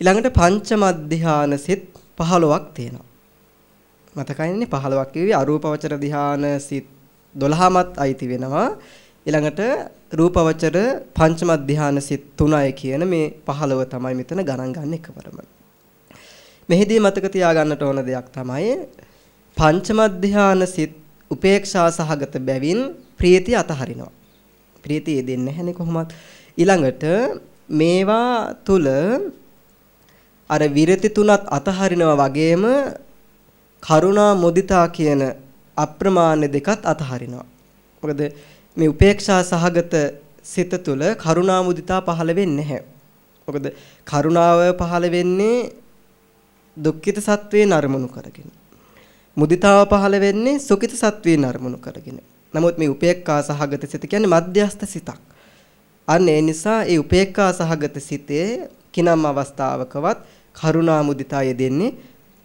ඊළඟට පංචම ධානය සිත් 15ක් තියෙනවා. මතකයිනේ 15ක් කිව්වේ අරූපවචර ධානය සිත් 12මත් අයිති වෙනවා. ඊළඟට රූපවචර පංචම ධාන සිත් 3යි කියන මේ 15 තමයි මෙතන ගණන් ගන්න එකවරම. මෙහිදී මතක තියාගන්නට ඕන දෙයක් තමයි පංචම ධාන සිත් උපේක්ෂා සහගත බැවින් ප්‍රීතිය අතහරිනවා. ප්‍රීතිය දෙන්නේ නැහැනේ කොහොමත්. ඊළඟට මේවා තුල අර විරති තුනත් අතහරිනවා වගේම කරුණා මුදිතා කියන අප්‍රමාණ දෙකත් අතහරිනවා. මොකද මේ උපේක්ෂා සහගත සිත තුළ කරුණා මුදිතා පහළ වෙන්නේ නැහැ. මොකද කරුණාව පහළ වෙන්නේ දුක්ඛිත සත්වයෙන් අරමුණු කරගෙන. මුදිතාව පහළ වෙන්නේ සුඛිත සත්වයෙන් අරමුණු කරගෙන. නමුත් මේ උපේක්ඛා සහගත සිත කියන්නේ මධ්‍යස්ථ සිතක්. අන්න ඒ නිසා ඒ උපේක්ඛා සහගත සිතේ කිනම් අවස්ථාවකවත් කරුණා මුදිතා යෙදෙන්නේ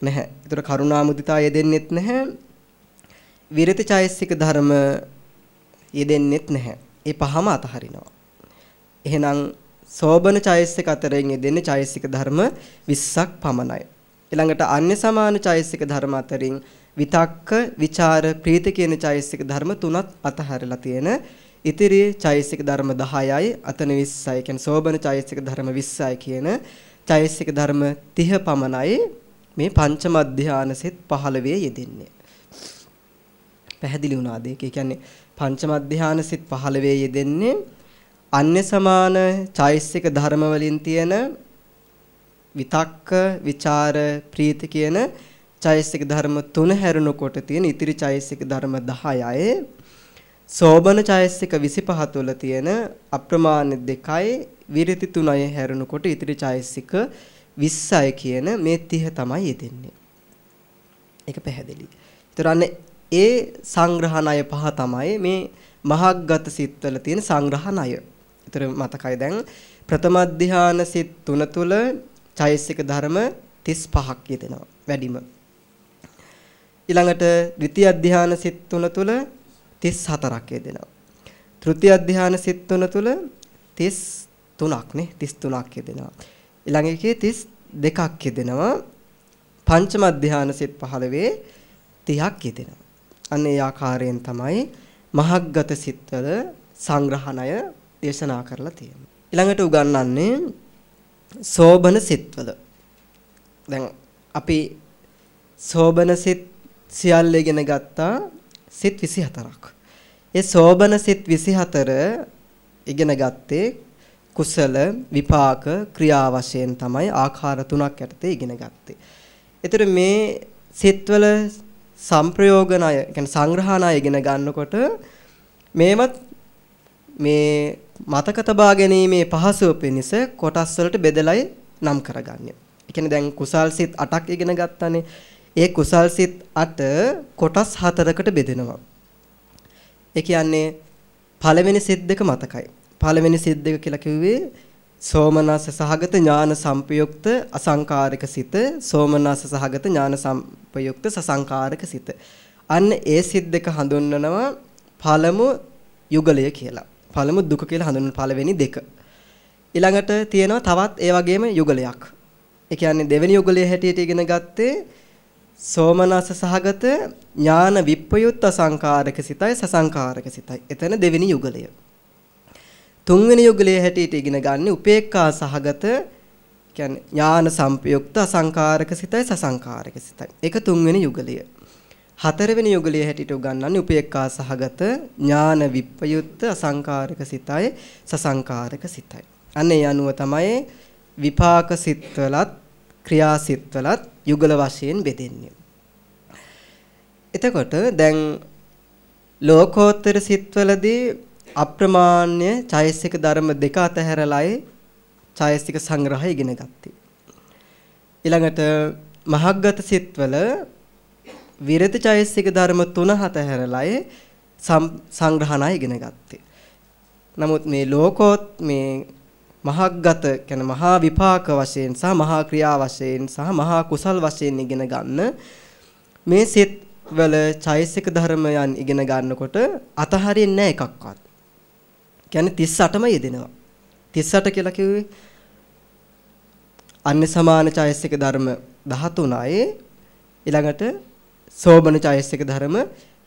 නැහැ. ඒතර කරුණා මුදිතා යෙදෙන්නෙත් නැහැ. විරති චෛසික ධර්ම යෙදෙන්නෙත් නැහැ. ඒ පහම අතහරිනවා. එහෙනම් සෝබන චෛසික අතරින් යෙදෙන්නේ චෛසික ධර්ම 20ක් පමණයි. ඊළඟට අන්‍ය සමාන චෛසික ධර්ම අතරින් විතක්ක, ਵਿਚාර, ප්‍රීති කියන චෛසික ධර්ම තුනත් අතහැරලා තියෙන ඉතිරි චෛසික ධර්ම 10යි අතන 20යි කියන්නේ සෝබන චෛසික ධර්ම 20යි කියන චෛසික ධර්ම 30 පමණයි මේ පංචම අධ්‍යාන සෙත් 15 යෙදෙන්නේ. පැහැදිලි වුණාද? ඒ කියන්නේ පංචම ධානය සිත් 15 යෙදෙන්නේ අන්‍ය සමාන චෛසික ධර්ම වලින් තියෙන විතක්ක, ਵਿਚාර, ප්‍රීති කියන චෛසික ධර්ම තුන හැරුණකොට තියෙන ඉතිරි චෛසික ධර්ම 10යි සෝබන චෛසික 25 තුල තියෙන අප්‍රමාණ දෙකයි විරති තුනයි හැරුණකොට ඉතිරි චෛසික 20යි කියන මේ 30 තමයි යෙදෙන්නේ. ඒක පැහැදිලි. ඒතර අන්න ඒ සංග්‍රහණය පහ තමයි මේ මහග්ගත සිත්වල තියෙන සංග්‍රහණය. ඒතර මතකයි දැන් ප්‍රථම ධානය සිත් තුන තුල චෛසික ධර්ම 35ක් යෙදෙනවා වැඩිම. ඊළඟට ද්විතිය ධානය සිත් තුන තුල 34ක් යෙදෙනවා. තෘතිය ධානය සිත් තුන තුල 33ක් නේ 33ක් යෙදෙනවා. ඊළඟ එකේ 32ක් යෙදෙනවා. පංචම ධානය සිත් 15 30ක් යෙදෙනවා. අන්න ඒ ආකාරයෙන් තමයි මහග්ගත සිත්වල සංග්‍රහණය දේශනා කරලා තියෙන්නේ. ඊළඟට උගන්වන්නේ සෝබන සිත්වල. දැන් අපි සෝබන සිත් සියල්ල ඉගෙන ගත්තා සිත් 24ක්. ඒ සෝබන සිත් 24 ඉගෙන ගත්තේ කුසල විපාක ක්‍රියා වශයෙන් තමයි ආකාර තුනක් යටතේ ඉගෙන ගත්තේ. ඒතර මේ සිත්වල සංප්‍රයෝගණය කියන්නේ සංග්‍රහණය ඉගෙන ගන්නකොට මේවත් මේ මතක තබා ගැනීමේ පහසුව පිණිස කොටස් වලට බෙදලයි නම් කරගන්නේ. ඒ කියන්නේ දැන් කුසල් සිත් 8ක් ඉගෙන ගත්තානේ. ඒ කුසල් සිත් 8 කොටස් 4කට බෙදෙනවා. ඒ කියන්නේ පළවෙනි සිත් දෙක මතකයි. පළවෙනි සිත් දෙක කියලා කිව්වේ සෝමනස්ස සහගත ඥාන සංපයුක්ත අසංකාරික සිත සෝමනස්ස සහගත ඥාන සංපයුක්ත සසංකාරික සිත. අන්න ඒ සිත් දෙක හඳුන්වනවා පළමු යුගලය කියලා. පළමු දුක කියලා හඳුන්වන පළවෙනි දෙක. ඊළඟට තියෙනවා තවත් ඒ වගේම යුගලයක්. ඒ කියන්නේ දෙවෙනි යුගලයේ හැටියට ඉගෙන ගත්තේ සෝමනස්ස සහගත ඥාන විප්පයුත් අසංකාරක සිතයි සසංකාරක සිතයි. එතන දෙවෙනි යුගලය. තුන්වෙනි යුගලයේ හැටියට ඉගෙන ගන්න උපේක්ඛා සහගත කියන්නේ ඥාන සංපයුක්ත අසංකාරක සිතයි සසංකාරක සිතයි. ඒක තුන්වෙනි යුගලය. හතරවෙනි යුගලයේ හැටියට උගන්වන්නේ උපේක්ඛා සහගත ඥාන විප්පයුක්ත අසංකාරක සිතයි සසංකාරක සිතයි. අන්න ඒ අනුව තමයි විපාක සිත්වලත් ක්‍රියා සිත්වලත් යුගල වශයෙන් බෙදෙන්නේ. එතකොට දැන් ලෝකෝත්තර සිත්වලදී අප්‍රමාණ්‍ය චෛසික ධර්ම දෙක අතහැරලායි චෛසික සංග්‍රහය ඉගෙන ගත්තේ. ඊළඟට මහග්ගත සිත්වල විරති චෛසික ධර්ම තුන අතහැරලායි සංග්‍රහණය ඉගෙන ගත්තේ. නමුත් මේ ලෝකෝත් මේ මහග්ගත කියන්නේ මහා විපාක වශයෙන් සහ මහා ක්‍රියා වශයෙන් සහ මහා කුසල් වශයෙන් ඉගෙන ගන්න මේ සිත් වල චෛසික ධර්මයන් ඉගෙන ගන්නකොට අතහරින්නේ නැහැ එකක්වත්. කියන්නේ 38ම යෙදෙනවා. 38 කියලා කිව්වේ අන්‍ය සමාන චෛසික ධර්ම 13යි ඊළඟට සෝබන චෛසික ධර්ම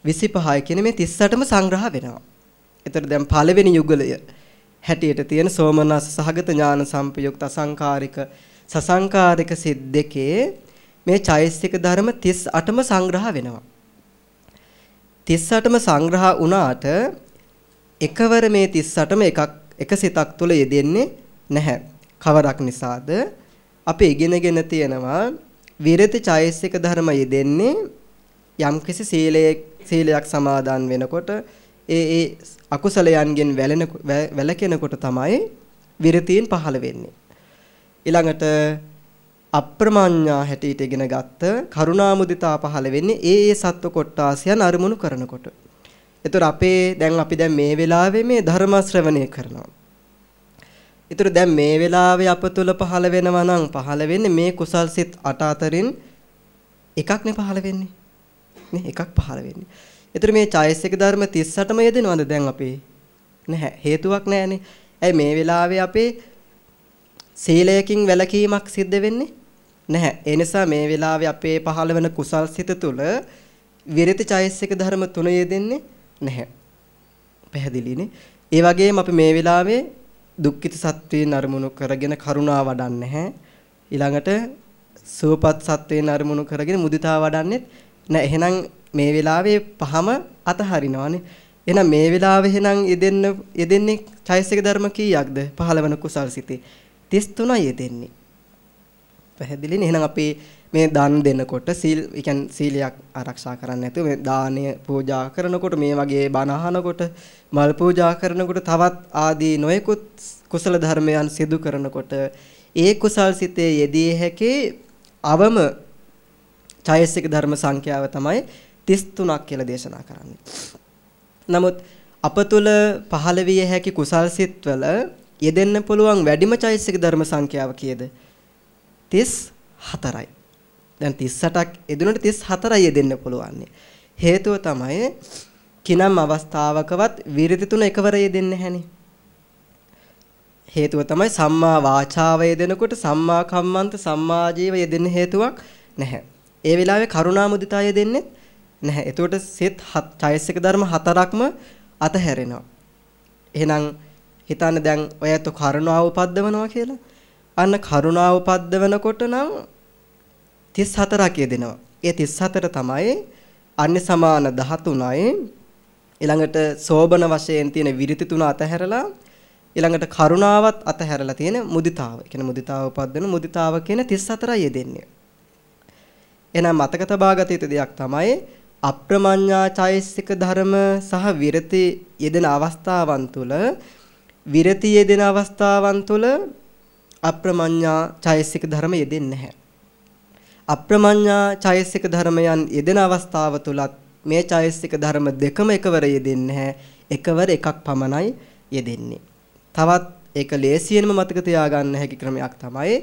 25යි කියන මේ 38ම සංග්‍රහ වෙනවා. එතකොට දැන් පළවෙනි යුගලය හැටියට තියෙන සෝමනස් සහගත ඥාන සම්පයුක්ත අසංකාරික සසංකාරික සිත් දෙකේ මේ චෛසික ධර්ම 38ම සංග්‍රහ වෙනවා. 38ම සංග්‍රහ වුණාට එකවර මේ 38ම එකක් එක සිතක් තුළ යෙදෙන්නේ නැහැ. කවරක් නිසාද? අපි ඉගෙනගෙන තියෙනවා විරති චෛසික ධර්ම යෙදෙන්නේ යම්කිසි සීලයක් සීලයක් සමාදන් වෙනකොට ඒ ඒ අකුසලයන්ගෙන් වැළෙන වැළකෙනකොට තමයි විරතීන් පහළ වෙන්නේ. ඊළඟට අප්‍රමාඤ්ඤා හැටියට ඉගෙන ගත්ත කරුණා මුදිතා පහළ වෙන්නේ ඒ ඒ සත්ව කොට්ටාසයන් අරමුණු කරනකොට. ඒතර අපේ දැන් අපි දැන් මේ වෙලාවේ මේ ධර්ම ශ්‍රවණය කරනවා. ඒතර දැන් මේ වෙලාවේ අප තුල පහළ වෙනවා නම් පහළ වෙන්නේ මේ කුසල් සිත් 8 අතරින් එකක් නේ පහළ වෙන්නේ. නේ එකක් පහළ වෙන්නේ. ඒතර මේ චෛසික ධර්ම 38ම යෙදෙනවද දැන් අපේ? නැහැ. හේතුවක් නැහැනේ. ඇයි මේ වෙලාවේ අපේ සීලයකින් වැළකීමක් සිද්ධ වෙන්නේ? නැහැ. ඒ නිසා මේ වෙලාවේ අපේ පහළ වෙන කුසල් සිත තුළ විරති චෛසික ධර්ම තුන යෙදෙන්නේ නැහැ. පැහැදිලිනේ. ඒ වගේම අපි මේ වෙලාවේ දුක්ඛිත සත්වයන් අරමුණු කරගෙන කරුණා වඩන්නේ නැහැ. ඊළඟට සුවපත් සත්වයන් අරමුණු කරගෙන මුදිතා වඩන්නේ නැහැ. එහෙනම් මේ වෙලාවේ පහම අතහරිනවානේ. එහෙනම් මේ වෙලාවේ එහෙනම් යෙදෙන්න යෙදෙන්නේ චෛසික ධර්ම කීයක්ද? පහළවන කුසල් සිතේ 33යි යෙදෙන්නේ. පැහැදිලිනේ. එහෙනම් අපි මේ දන් දෙනකොට සීල් කියන්නේ සීලයක් ආරක්ෂා කරන්න නැතුව මේ දානය පූජා කරනකොට මේ වගේ බණ අහනකොට මල් පූජා කරනකොට තවත් ආදී නොයෙකුත් කුසල ධර්මයන් සිදු කරනකොට ඒ කුසල් සිතේ යෙදී හැකි අවම චෛසික ධර්ම සංඛ්‍යාව තමයි 33ක් කියලා දේශනා කරන්නේ. නමුත් අප තුල පහළ විය හැකි කුසල් සිත්වල යෙදෙන්න පුළුවන් වැඩිම චෛසික ධර්ම සංඛ්‍යාව කීයද? 34යි. දැන් 38ක් යෙදුනට 34යි යෙදෙන්න පුළුවන්. හේතුව තමයි කිනම් අවස්ථාවකවත් විරති තුන එකවර යෙදෙන්නේ නැහනේ. හේතුව තමයි සම්මා වාචාව යෙදෙනකොට සම්මා කම්මන්ත සම්මා ජීව යෙදෙන්න හේතුවක් නැහැ. ඒ වෙලාවේ කරුණා මුදිතා යෙදෙන්නේ නැහැ. එතකොට සෙත් චෛසික ධර්ම හතරක්ම අතහැරෙනවා. එහෙනම් හිතන්න දැන් ඔයත් කරුණාව උපද්දවනවා කියලා. අන්න කරුණාව උපද්දවනකොට නම් 34ක් යෙදෙනවා. ඒ 34 තමයි අන්‍ය සමාන 13යි ඊළඟට සෝබන වශයෙන් තියෙන විරිති තුන අතහැරලා ඊළඟට කරුණාවත් අතහැරලා තියෙන මුදිතාව. ඒ කියන්නේ මුදිතාව උපද්දන මුදිතාව කියන 34යි යෙදෙන්නේ. එහෙනම් මතක තබා ගත යුතු දෙයක් තමයි අප්‍රමඤ්ඤා චෛසික ධර්ම සහ විරති යෙදෙන අවස්ථාවන් තුල විරති යෙදෙන අවස්ථාවන් තුල අප්‍රමඤ්ඤා චෛසික ධර්ම යෙදෙන්නේ නැහැ. අප්‍රමඤ්ඤා චෛසික ධර්මයන් යෙදෙන අවස්ථාව තුලත් මේ චෛසික ධර්ම දෙකම එකවර යෙදෙන්නේ නැහැ. එකවර එකක් පමණයි යෙදෙන්නේ. තවත් ඒක ලේසියෙන්ම මතක තියාගන්න හැකි ක්‍රමයක් තමයි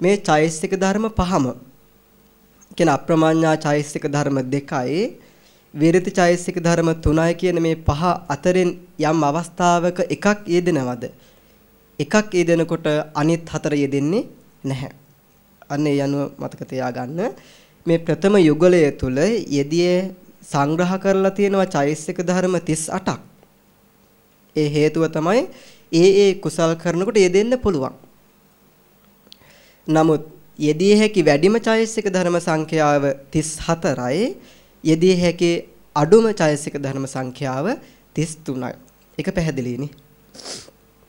මේ චෛසික ධර්ම පහම කියන අප්‍රමාඤ්ඤා චෛසික ධර්ම දෙකයි විරති චෛසික ධර්ම තුනයි කියන මේ පහ අතරින් යම් අවස්ථාවක එකක් යෙදෙනවද එකක් යෙදෙනකොට අනිත් හතර යෙදෙන්නේ නැහැ අන්න ඒ අනුව මතක තියාගන්න මේ ප්‍රථම යුගලය තුල යෙදියේ සංග්‍රහ කරලා තියෙනවා චෛසික ධර්ම 38ක් ඒ හේතුව තමයි ඒ ඒ කුසල් කරනකොට යෙදෙන්න පුළුවන් නමුත් යෙදිය හැකි වැඩිම චෛසික ධර්ම සංඛ්‍යාව 34යි යෙදිය හැකි අඩුම චෛසික ධර්ම සංඛ්‍යාව 33යි. ඒක පැහැදිලිනේ.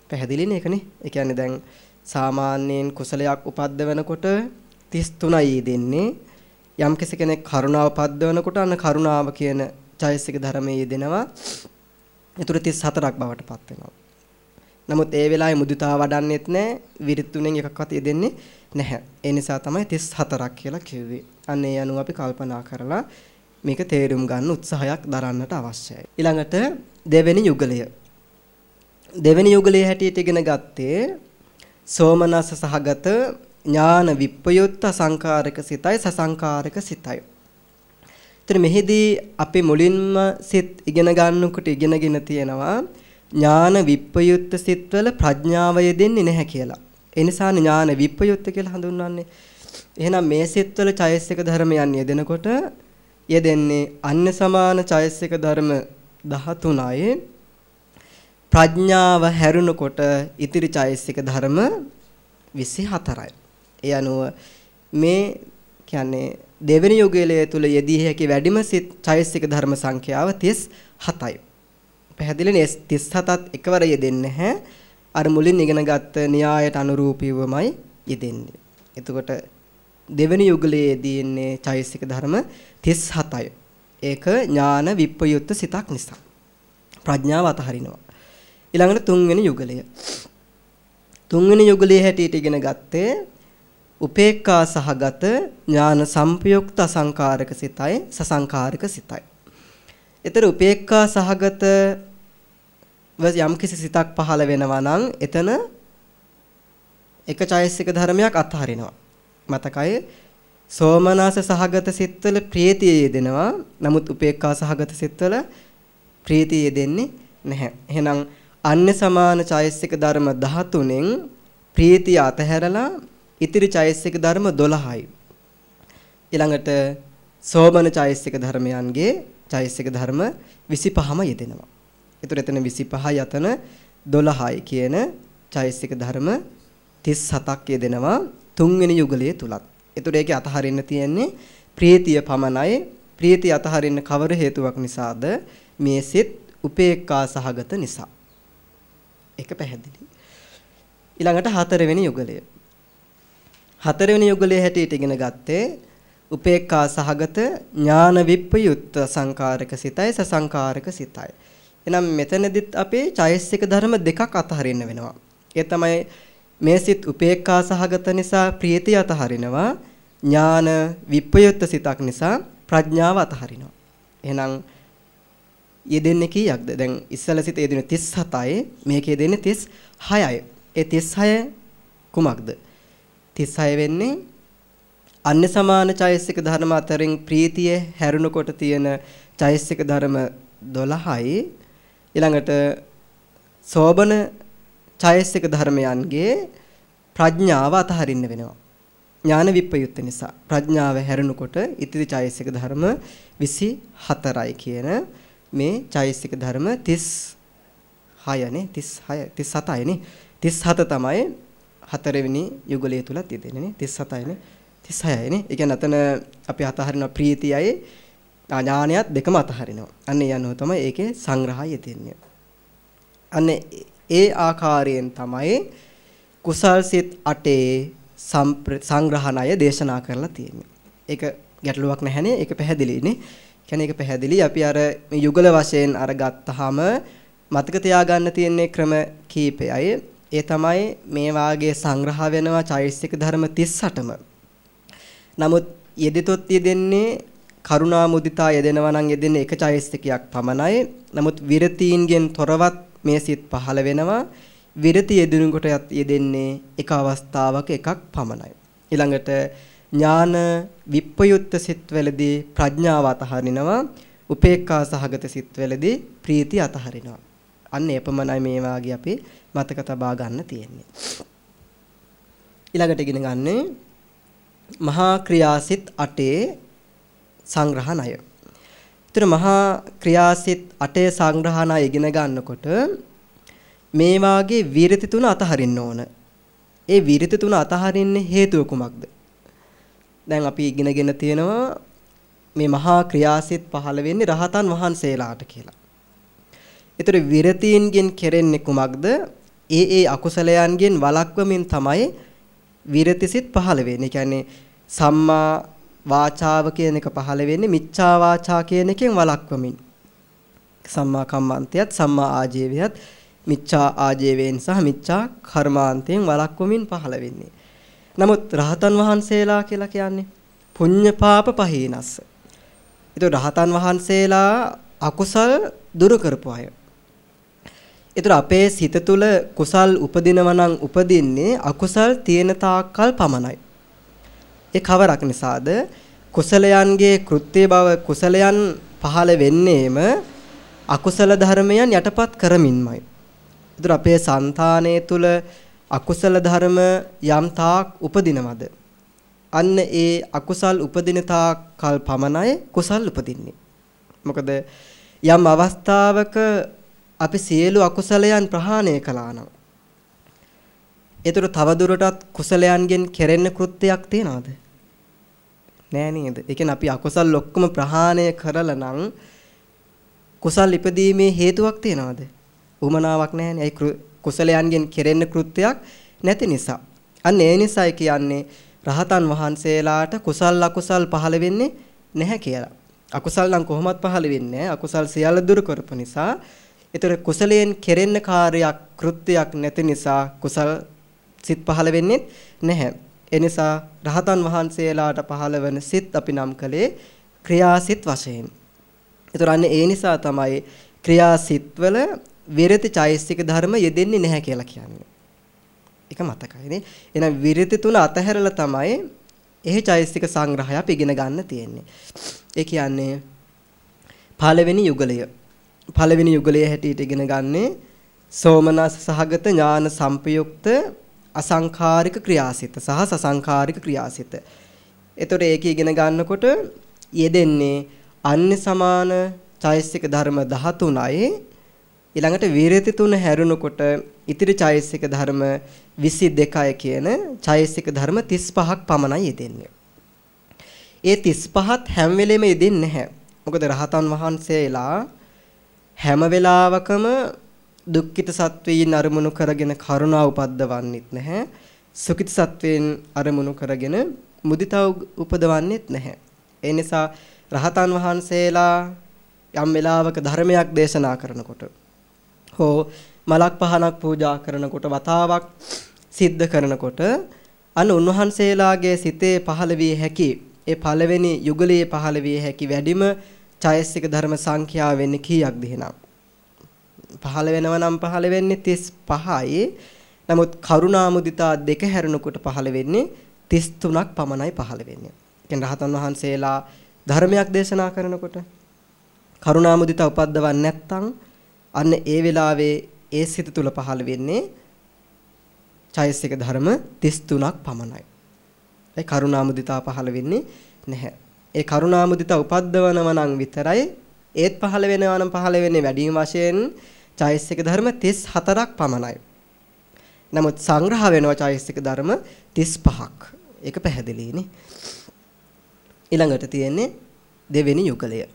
පැහැදිලිනේ ඒකනේ. ඒ කියන්නේ දැන් සාමාන්‍යයෙන් කුසලයක් උපද්දවනකොට 33යි යෙදෙන්නේ. යම් කෙනෙක් කරුණාව උපද්දවනකොට අන්න කරුණාව කියන චෛසික ධර්මයේ යෙදෙනවා. ඒතර 34ක් බවට පත් වෙනවා. නමුත් ඒ වෙලාවේ මුදිතා වඩන්නෙත් නැහැ. විරිත් තුනෙන් එකක්වත් යෙදෙන්නේ නැහැ. ඒ නිසා තමයි 34ක් කියලා කිව්වේ. අන්න ඒ අනුව අපි කල්පනා කරලා මේක තේරුම් ගන්න උත්සාහයක් දරන්නට අවශ්‍යයි. ඊළඟට දෙවෙනි යුගලය. දෙවෙනි යුගලයේ හැටියට ඉගෙන ගත්තේ සෝමනස සහගත ඥාන විප්පයුත්ත සංකාරක සිතයි සසංකාරක සිතයි. එතන මෙහිදී අපි මුලින්ම සිත් ඉගෙන ගන්නකොට ඉගෙනගෙන තියෙනවා ඥාන විප්පයුත්ත සිත්වල ප්‍රඥාව යෙදෙන්නේ නැහැ කියලා. ඒ නිසා ඥාන විප්‍රයුක්ත කියලා හඳුන්වන්නේ. එහෙනම් මේ සිත්වල චෛසික ධර්මයන් යෙදෙනකොට යෙදෙන්නේ අන්‍ය සමාන චෛසික ධර්ම 13යි. ප්‍රඥාව හැරුණකොට ඉතිරි චෛසික ධර්ම 24යි. ඒ අනුව මේ කියන්නේ දෙවෙනි යුගයේ තුල යෙදී හැකි වැඩිම සිත් චෛසික ධර්ම සංඛ්‍යාව 37යි. පැහැදිලිනේ 37ත් එකවර යෙදෙන්නේ නැහැ. අර මුලින් ඉගෙන ගත්ත න්‍යායට අනුරූපීවමයි යෙදෙන්නේ. එතකොට දෙවෙනි යුගලයේදී ඉන්නේ චෛසික ධර්ම 37යි. ඒක ඥාන විප්පයුත්ත සිතක් නිසා. ප්‍රඥාව අතහරිනවා. ඊළඟට තුන්වෙනි යුගලය. තුන්වෙනි යුගලයේ හැටියට ඉගෙන ගත්තේ උපේක්ඛා සහගත ඥාන සම්පයුක්ත අසංකාරක සිතයි සසංකාරක සිතයි. ඒතර උපේක්ඛා සහගත යම් කිසි සිතක් පහළ වෙනවා නම් එතන එක චෛසික ධර්මයක් අත්හරිනවා. මතකයි සෝමනස සහගත සිත්වල ප්‍රීතිය යෙදෙනවා. නමුත් උපේක්ඛා සහගත සිත්වල ප්‍රීතිය යෙදෙන්නේ නැහැ. එහෙනම් අන්‍ය සමාන චෛසික ධර්ම 13න් ප්‍රීතිය අතහැරලා ඉතිරි චෛසික ධර්ම 12යි. ඊළඟට සෝමන චෛසික ධර්මයන්ගේ චෛසික ධර්ම 25ම යෙදෙනවා. ඒතර එතන 25යි අතන 12යි කියන චෛසික ධර්ම 37ක් යෙදෙනවා තුන්වෙනි යුගලයේ තුලත්. ඒතර ඒකේ අතහරින්න තියෙන්නේ ප්‍රීතිය පමණයි. ප්‍රීතිය අතහරින්න කවර හේතුවක් නිසාද? මේ සිත් උපේක්ඛා සහගත නිසා. ඒක පැහැදිලි. ඊළඟට හතරවෙනි යුගලය. හතරවෙනි යුගලයේ හැටියට ඉගෙන ගත්තේ උපේක්ඛා සහගත ඥාන විප්පයුත්ත සංකාරක සිතයි සසංකාරක සිතයි. එහෙනම් මෙතනදිත් අපේ චෛසික ධර්ම දෙකක් අතහරින්න වෙනවා. ඒ තමයි මේ සිත් උපේක්ඛා සහගත නිසා ප්‍රීතිය අතහරිනවා. ඥාන විප්‍රයුක්ත සිතක් නිසා ප්‍රඥාව අතහරිනවා. එහෙනම් යෙදෙන්නේ කීයක්ද? දැන් ඉස්සල සිත යෙදෙන 37යි මේකේ යෙදෙන්නේ 36යි. ඒ 36 කුමක්ද? 36 වෙන්නේ අන්‍ය සමාන චෛසික ධර්ම අතරින් ප්‍රීතිය හැරුණකොට තියෙන චෛසික ධර්ම 12යි ඊළඟට සෝබන චෛසික ධර්මයන්ගේ ප්‍රඥාව අතහරින්න වෙනවා. ඥාන විප්‍රයුක්ත නිසා ප්‍රඥාව හැරෙනකොට ඉතිරි චෛසික ධර්ම 24යි කියන මේ චෛසික ධර්ම 36නේ 36 37යිනේ 37 තමයි හතරවෙනි යුගලයේ තුලත් යෙදෙන්නේ නේ 37යිනේ 36යිනේ. ඒ කියන්නේ අතන අපි අතහරින ප්‍රීතියයි ඥානයත් දෙකම අතහරිනවා. අන්න ඒ අනුව තමයි ඒකේ සංග්‍රහය තියෙන්නේ. අන්න ඒ ආකාරයෙන් තමයි කුසල් සිත් 8 සංග්‍රහණය දේශනා කරලා තියෙන්නේ. ඒක ගැටලුවක් නැහැනේ. ඒක පැහැදිලිනේ. කියන්නේ ඒක පැහැදිලි. අපි අර මේ යුගල වශයෙන් අර ගත්තාම මතක තියාගන්න තියෙන්නේ ක්‍රම කීපයයි. ඒ තමයි මේ වාගේ සංග්‍රහ වෙනවා චෛතසික ධර්ම 38ම. නමුත් යෙදෙතොත් යෙදෙන්නේ කරුණා මුදිතා යෙදෙනවා නම් යෙදෙන්නේ එක චෛතසිකයක් පමණයි. නමුත් විරතීන්ගෙන් තොරවත් මේ සිත් පහළ වෙනවා. විරති යෙදුණු කොට යෙදෙන්නේ එක අවස්ථාවක එකක් පමණයි. ඊළඟට ඥාන විප්පයුත්ත සිත්වලදී ප්‍රඥාව අතහරිනවා. උපේක්ඛා සහගත සිත්වලදී ප්‍රීති අතහරිනවා. අන්න එපමණයි මේ වාගේ අපි මතක තබා ගන්න තියෙන්නේ. ඊළඟට ඉගෙන ගන්නේ මහා ක්‍රියාසිත 8 සංග්‍රහණය. ඒතර මහා ක්‍රියාසිත 8 සංග්‍රහණය ඉගෙන ගන්නකොට මේ වාගේ විරති තුන අතහරින්න ඕන. ඒ විරති තුන අතහරින්නේ හේතුව කුමක්ද? දැන් අපි ඉගෙනගෙන තියෙනවා මේ මහා ක්‍රියාසිත පහළ වෙන්නේ රහතන් වහන්සේලාට කියලා. ඒතර විරතීන්ගෙන් කෙරෙන්නේ කුමක්ද? ඒ ඒ අකුසලයන්ගෙන් වළක්වමින් තමයි විරතිසිත පහළ වෙන්නේ. කියන්නේ සම්මා වාචාව කියන එක පහළ වෙන්නේ මිච්ඡා වාචා කියන එකෙන් වළක්වමින්. සම්මා කම්මන්තයත් සම්මා ආජීවයත් මිච්ඡා ආජීවයෙන් සහ මිච්ඡා කර්මාන්තයෙන් වළක්වමින් පහළ වෙන්නේ. නමුත් රහතන් වහන්සේලා කියලා කියන්නේ පුඤ්ඤ පාප පහීනස්ස. ඒතකොට රහතන් වහන්සේලා අකුසල් දුරු කරපු අය. ඒතර අපේ සිත තුළ කුසල් උපදිනවා නම් උපදින්නේ අකුසල් තියෙන තාක්කල් පමණයි. ඒ කවරක් නිසාද? කුසලයන්ගේ කෘත්‍ය බව කුසලයන් පහළ වෙන්නේම අකුසල ධර්මයන් යටපත් කරමින්මයි. ඒතර අපේ సంతානයේ තුල අකුසල ධර්ම යම් තාක් උපදිනවද? අන්න ඒ අකුසල් උපදින තාක් කල් පමණයි කුසල් උපදින්නේ. මොකද යම් අවස්ථාවක අපි සියලු අකුසලයන් ප්‍රහාණය කළා නම් ඒතර තවදුරටත් කුසලයන්ගෙන් කෙරෙන්න කෘත්‍යයක් තියනවද? නෑ නේද? ඒ කියන්නේ අපි අකුසල් ඔක්කොම ප්‍රහාණය කරලා නම් කුසල් ඉපදීමේ හේතුවක් තියනවද? උමනාවක් නෑනේ. ඒ කුසලයන්ගෙන් කෙරෙන්න කෘත්‍යයක් නැති නිසා. අන්න ඒ නිසායි කියන්නේ රහතන් වහන්සේලාට කුසල් අකුසල් පහළ වෙන්නේ නැහැ කියලා. අකුසල් නම් කොහොමත් පහළ වෙන්නේ අකුසල් සියල්ල දුරු කරපු නිසා ඒතර කුසලයෙන් කෙරෙන්න කාර්යයක් කෘත්‍යයක් නැති නිසා කුසල් සිත් පහළ වෙන්නේ නැහැ. ඒ නිසා රහතන් වහන්සේලාට පහළ වෙන සිත් අපි නම් කළේ ක්‍රියාසිත වශයෙන්. ඒතර අන්නේ ඒ නිසා තමයි ක්‍රියාසිතවල විරති චෛසික ධර්ම යෙදෙන්නේ නැහැ කියලා කියන්නේ. ඒක මතකයිනේ. එහෙනම් විරති තුන අතහැරලා තමයි එහි චෛසික සංග්‍රහය අපි ඉගෙන ගන්න තියෙන්නේ. ඒ කියන්නේ පළවෙනි යුගලය. පළවෙනි යුගලයේ හැටියට ඉගෙන ගන්නේ සෝමනස් සහගත ඥාන සංපයුක්ත අසංඛාරික ක්‍රියාසිත සහ සසංඛාරික ක්‍රියාසිත. එතකොට ඒක ඉගෙන ගන්නකොට යෙදෙන්නේ අන්‍ය සමාන චෛසික ධර්ම 13යි ඊළඟට විරති තුන හැරුණකොට ඉතිරි චෛසික ධර්ම 22යි කියන චෛසික ධර්ම 35ක් පමණයි යෙදෙන්නේ. ඒ 35ත් හැම වෙලෙම යෙදෙන්නේ නැහැ. මොකද රහතන් වහන්සේලා හැම වෙලාවකම දුක්ඛිත සත්වයින් අරමුණු කරගෙන කරුණාව උපද්දවන්නෙත් නැහැ. සුඛිත සත්වයන් අරමුණු කරගෙන මුදිතාව උපදවන්නෙත් නැහැ. ඒ නිසා රහතන් වහන්සේලා යම් වෙලාවක ධර්මයක් දේශනා කරනකොට හෝ මලක් පහනක් පූජා කරනකොට වතාවක් සිද්ධ කරනකොට අන්න උන්වහන්සේලාගේ සිතේ පහළ විය හැකි ඒ පළවෙනි යුගලයේ පහළ විය හැකි වැඩිම චෛසික ධර්ම සංඛ්‍යාව වෙන්නේ කීයක්ද එහෙනම්? පහළ වෙනවා නම් පහළ වෙන්නේ 35යි. නමුත් කරුණා මුදිතා දෙක හැරුණකොට පහළ වෙන්නේ 33ක් පමණයි පහළ වෙන්නේ. කියන්නේ රහතන් වහන්සේලා ධර්මයක් දේශනා කරනකොට කරුණා මුදිතා උපද්දවන්නේ නැත්නම් අන්න ඒ වෙලාවේ ඒ සිත තුල පහළ වෙන්නේ චෛසික ධර්ම 33ක් පමණයි. ඒ කරුණා මුදිතා පහළ වෙන්නේ නැහැ. ඒ කරුණා මුදිතා උපද්දවනව නම් විතරයි ඒත් පහළ වෙනවා නම් පහළ වෙන්නේ වැඩිම වශයෙන් චෛසික ධර්ම 34ක් පමණයි. නමුත් සංග්‍රහ වෙනවා චෛසික ධර්ම 35ක්. ඒක පැහැදිලිනේ. ඊළඟට තියෙන්නේ දෙවෙනි යුගලය.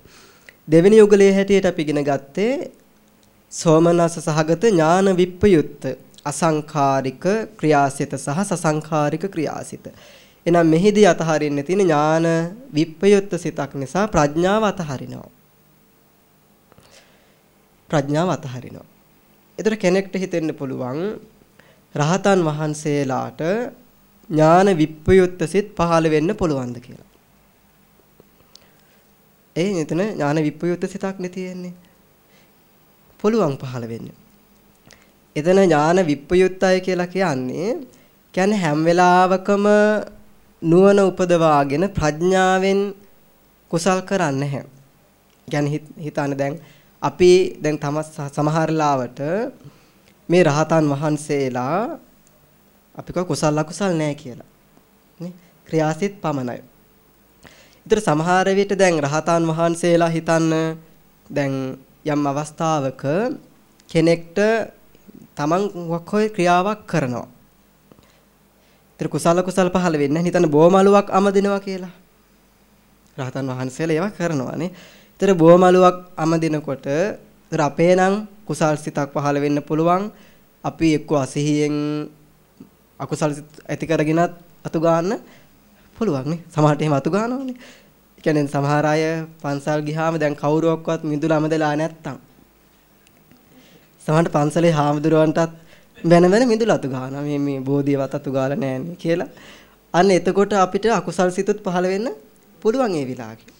දෙවෙනි යුගලයේ හැටියට අපි ඉගෙන ගත්තේ සෝමනස සහගත ඥාන විප්පයුත්ත අසංඛාරික ක්‍රියාසිත සහ සසංඛාරික ක්‍රියාසිත. එහෙනම් මෙහිදී අතහරින්න තියෙන ඥාන විප්පයුත්ත සිතක් නිසා ප්‍රඥාව අතහරිනවා. ප්‍රඥාව අතහරිනවා. ඒතර කෙනෙක්ට හිතෙන්න පුළුවන් රහතන් වහන්සේලාට ඥාන විප්පයුත්ත සිත් පහළ වෙන්න පුළුවන්ද කියලා. ඒ එතන ඥාන විප්පයුත්ත සිතක් නේ තියෙන්නේ. පුළුවන් පහළ වෙන්න. එතන ඥාන විප්පයුත්තය කියලා කියන්නේ කියන්නේ හැම වෙලාවකම නුවණ උපදවාගෙන ප්‍රඥාවෙන් කුසල් කරන්නේ නැහැ. කියන්නේ හිතන්න දැන් අපි දැන් තම සමහර ලාවට මේ රහතන් වහන්සේලා අපි කව කුසල අකුසල් නැහැ කියලා. නේ? ක්‍රියාසිත පමණයි. ඊතර සමහර විට දැන් රහතන් වහන්සේලා හිතන්න දැන් යම් අවස්ථාවක කෙනෙක්ට තමන් වක්හොය ක්‍රියාවක් කරනවා. ඊතර කුසල කුසල පහළ වෙන්නේ හිතන්න බෝමලුවක් අමදිනවා කියලා. රහතන් වහන්සේලා ඒවා කරනවානේ. ඊතර බෝමලුවක් අමදිනකොට අපේ නම් කුසල් සිතක් පහළ වෙන්න පුළුවන්. අපි එක්ක අසිහියෙන් අකුසල් ඇති කරගෙනත් අතු ගන්න පුළුවන් නේ. සමහරට එහෙම අතු ගන්නවනේ. ඒ කියන්නේ සමහර අය පන්සල් ගිහාම දැන් කවුරුවක්වත් මිදුල අමදලා නැත්තම්. සමහරට පන්සලේ හාමුදුරුවන්ටත් වෙන වෙන මිදුල අතු ගන්නවා. මේ මේ බෝධියවත් අතු ගාලා නැන්නේ කියලා. අන්න එතකොට අපිට අකුසල් සිතුත් පහළ වෙන්න පුළුවන් ඒ විලාගේ.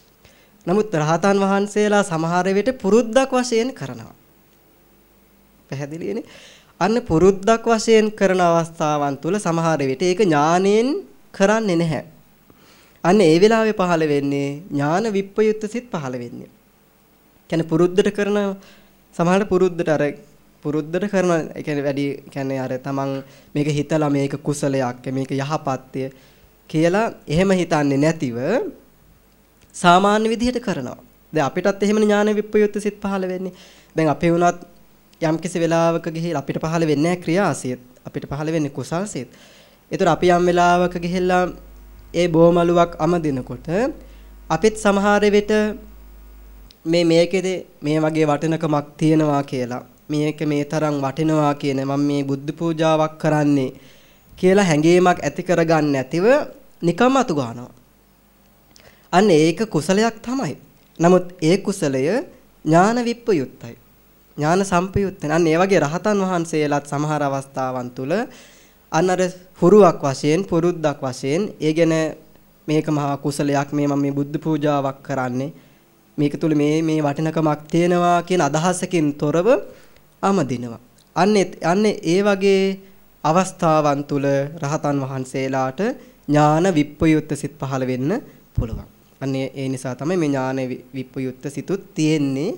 නමුත් රහතන් වහන්සේලා සමහර විට පුරුද්දක් වශයෙන් කරනවා. පැහැදිලිනේ? අන්න පුරුද්දක් වශයෙන් කරන අවස්ථාවන් තුල සමහර විට ඒක ඥානෙන් කරන්නේ නැහැ. අන්න ඒ වෙලාවේ පහළ වෙන්නේ ඥාන විප්පයුත්ත සිත් පහළ වෙන්නේ. කියන්නේ පුරුද්දට කරන සමහරට පුරුද්දට අර පුරුද්දට කරන ඒ කියන්නේ වැඩි කියන්නේ අර තමන් මේක හිතලා මේක කුසලයක් මේක යහපත්ය කියලා එහෙම හිතන්නේ නැතිව සාමාන්‍ය විදිහට කරනවා. දැන් අපිටත් එහෙම ඥාන විප්පයුත්ත සිත් පහළ වෙන්නේ. දැන් අපේ වුණත් යම් කිසි වෙලාවක ගිහිල්ලා අපිට පහළ වෙන්නේ නැහැ ක්‍රියාසිත. අපිට පහළ වෙන්නේ කුසල්සිත. ඒතර අපි යම් වෙලාවක ගිහිල්ලා ඒ බෝමලුවක් අමදිනකොට අපිත් සමහර විට මේ මේකෙදි මේ වගේ වටිනකමක් තියෙනවා කියලා මේක මේ තරම් වටිනවා කියන මම මේ බුද්ධ පූජාවක් කරන්නේ කියලා හැඟීමක් ඇති කරගන්න නැතිව නිකම්ම අතු ගන්නවා. අන්න ඒක කුසලයක් තමයි. නමුත් ඒ කුසලය ඥාන විප්පයුත්තයි. ඥාන සම්පයුත්තයි. අන්න ඒ වගේ රහතන් වහන්සේලාත් සමහර අවස්ථාවන් තුල අන්න අර හුරුවක් වශයෙන් පුරුද්දක් වශයෙන් ඒ ගැන මේක මහා කුසලයක් මේ මම මේ බුද්ධ පූජාවක් කරන්නේ මේක තුල මේ මේ වටිනකමක් තියෙනවා කියන අදහසකින් තොරව අමදිනවා. අන්නේ අන්නේ ඒ වගේ අවස්ථාවන් තුල රහතන් වහන්සේලාට ඥාන විප්පයුත්ත සිත් පහළ වෙන්න පුළුවන්. අන්නේ ඒ නිසා තමයි මේ ඥාන විප්පයුත්ත සිතුත් තියෙන්නේ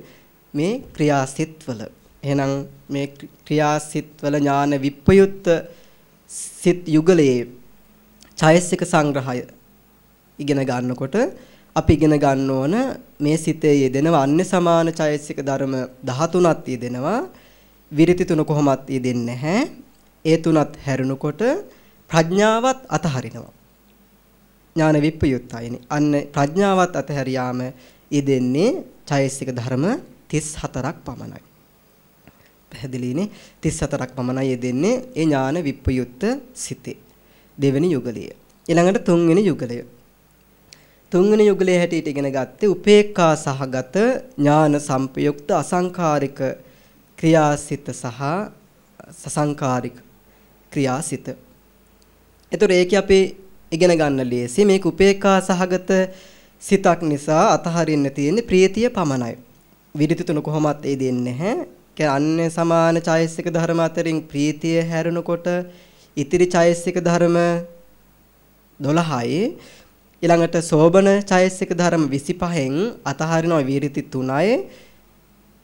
මේ ක්‍රියාසිතවල. එහෙනම් මේ ක්‍රියාසිතවල ඥාන විප්පයුත්ත සිත් යුගලයේ ඡයසික සංග්‍රහය ඉගෙන ගන්නකොට අපි ඉගෙන ගන්න ඕන මේ සිතේ යෙදෙන අන්‍ය සමාන ඡයසික ධර්ම 13ක් යෙදෙනවා. විරිති තුන කොහොමත් යෙදෙන්නේ නැහැ. ඒ තුනත් හැරුණකොට ප්‍රඥාවත් අතහරිනවා. ඥාන විප්පයුත්තයිනේ අන්න ප්‍රඥාවත් අතහැරියාම යෙදෙන්නේ ඡයසික ධර්ම 34ක් පමණයි. පැහැදිලිනේ 34ක් පමණයි යෙදෙන්නේ ඒ ඥාන විප්පයුත්ත සිතේ. දෙවෙනි යුගලය. ඊළඟට තුන්වෙනි යුගලය. තුන්වෙනි යුගලයේ හැටියට ඉගෙන ගත්තේ උපේක්ඛා සහගත ඥාන සම්පයුක්ත අසංකාරික ක්‍රියාසිත සහ සසංකාරික ක්‍රියාසිත. ඒතර ඒකේ අපි ඉගෙන ගන්න ලේසි මේක උපේක්ඛා සහගත සිතක් නිසා අතහරින්න තියෙන්නේ ප්‍රීතිය පමණයි. විරිත තුන කොහොමත් ඒ දෙන්නේ නැහැ. අන්‍ය සමාන චෛසික ධර්ම අතරින් ප්‍රීතිය හැරෙනකොට ඉතිරි චෛසික ධර්ම 12යි ඊළඟට සෝබන චෛසික ධර්ම 25න් අතහරිනවා විරිති 3යි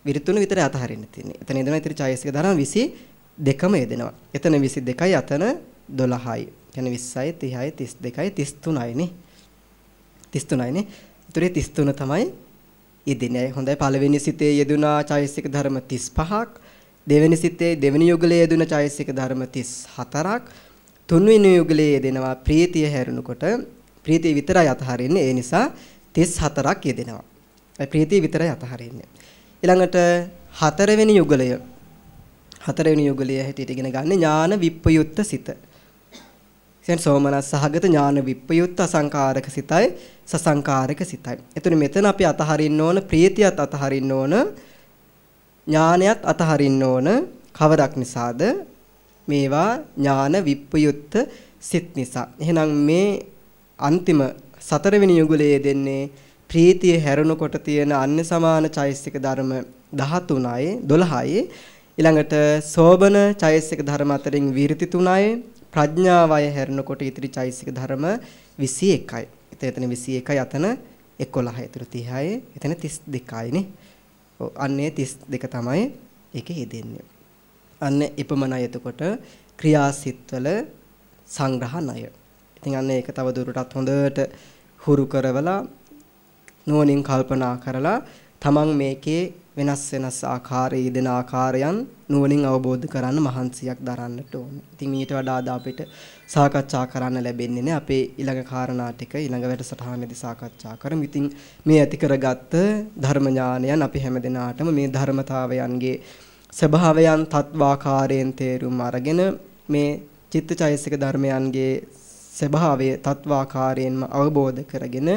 විරිති 3 විතරයි අතහරින්න තියෙන්නේ. එතන එදෙන ඉතිරි චෛසික ධර්ම 22ම එදෙනවා. එතන 22යි අතන 12යි. කියන්නේ 20යි 30යි 32යි 33යි නේ. 33යි නේ. ඉතිරි 33 තමයි යෙදෙන්නේ. හොඳයි පළවෙනි සිතේ යෙදුනා චෛසික ධර්ම 35ක්, දෙවෙනි සිතේ දෙවෙනි යුගලයේ යෙදුන චෛසික ධර්ම 34ක්, තුන්වෙනි යුගලයේ යෙදෙනවා ප්‍රීතිය හැරුණකොට ප්‍රීතිය විතරයි අතහරින්නේ. ඒ නිසා 34ක් යෙදෙනවා. ඒ ප්‍රීතිය විතරයි අතහරින්නේ. ඊළඟට හතරවෙනි යුගලය හතරවෙනි යුගලය හැටියට ඉගෙන ගන්න ඥාන විප්පයුත්ත සිත. කියන්නේ සෝමනස් සහගත ඥාන විප්පයුත් අසංකාරක සිතයි සසංකාරක සිතයි. එතන මෙතන අපි අතහරින්න ඕන ප්‍රීතියත් අතහරින්න ඕන ඥානයත් අතහරින්න ඕන කවරක් නිසාද මේවා ඥාන විප්පයුත් සිත් නිසා. එහෙනම් මේ අන්තිම සතරවෙනි යුගලයේ දෙන්නේ ප්‍රීතිය හැරුණකොට තියෙන අන්‍ය සමාන චෛසික ධර්ම 13යි 12යි ඊළඟට සෝබන චෛසික ධර්ම අතරින් විරති 3යි ප්‍රඥාවය හැරුණකොට ඉතිරි චෛසික ධර්ම 21යි. එතන 21යි අතන 11යි. ඒතර 30යි. එතන 32යි නේ. ඔව් අන්නේ 32 තමයි ඒකේ යෙදෙන්නේ. අන්න එපමණයි එතකොට ක්‍රියාසිටවල සංග්‍රහ ණය. ඉතින් අන්න ඒක තව දුරටත් හොඳට හුරු කරවලා නුවණින් කල්පනා කරලා තමන් මේකේ වෙනස් වෙනස් ආකාරයේ දෙන ආකාරයන් නුවණින් අවබෝධ කරන්න මහන්සියක් දරන්නට ඕන. ඉතින් ඊට වඩා අද අපිට සාකච්ඡා කරන්න ලැබෙන්නේ නැහැ. අපේ ඊළඟ කාරණා ටික ඊළඟ වැඩසටහනේදී සාකච්ඡා කරමු. ඉතින් මේ ඇති කරගත්ත ධර්ම ඥානයන් අපි හැමදෙනාටම මේ ධර්මතාවයන්ගේ ස්වභාවයන් තත්වාකාරයෙන් තේරුම් අරගෙන මේ චිත්තචෛසික ධර්මයන්ගේ ස්වභාවය තත්වාකාරයෙන්ම අවබෝධ කරගෙන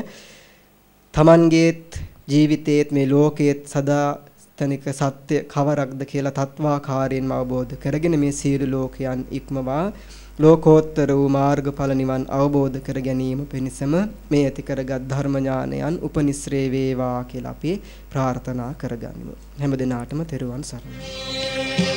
තමන්ගේත් ජීවිතයේත් මේ ලෝකයේත් සදා තනික සත්‍ය කවරක්ද කියලා තත්වාකාරයෙන්ම අවබෝධ කරගෙන මේ සියලු ලෝකයන් ඉක්මවා ලෝකෝත්තර වූ මාර්ගඵල නිවන් අවබෝධ කර ගැනීම පිණිසම මේ ඇති කරගත් ධර්ම ඥානයන් උපනිශ්‍රේ වේවා කියලා අපි ප්‍රාර්ථනා කරගනිමු. හැම දිනාටම තෙරුවන් සරණයි.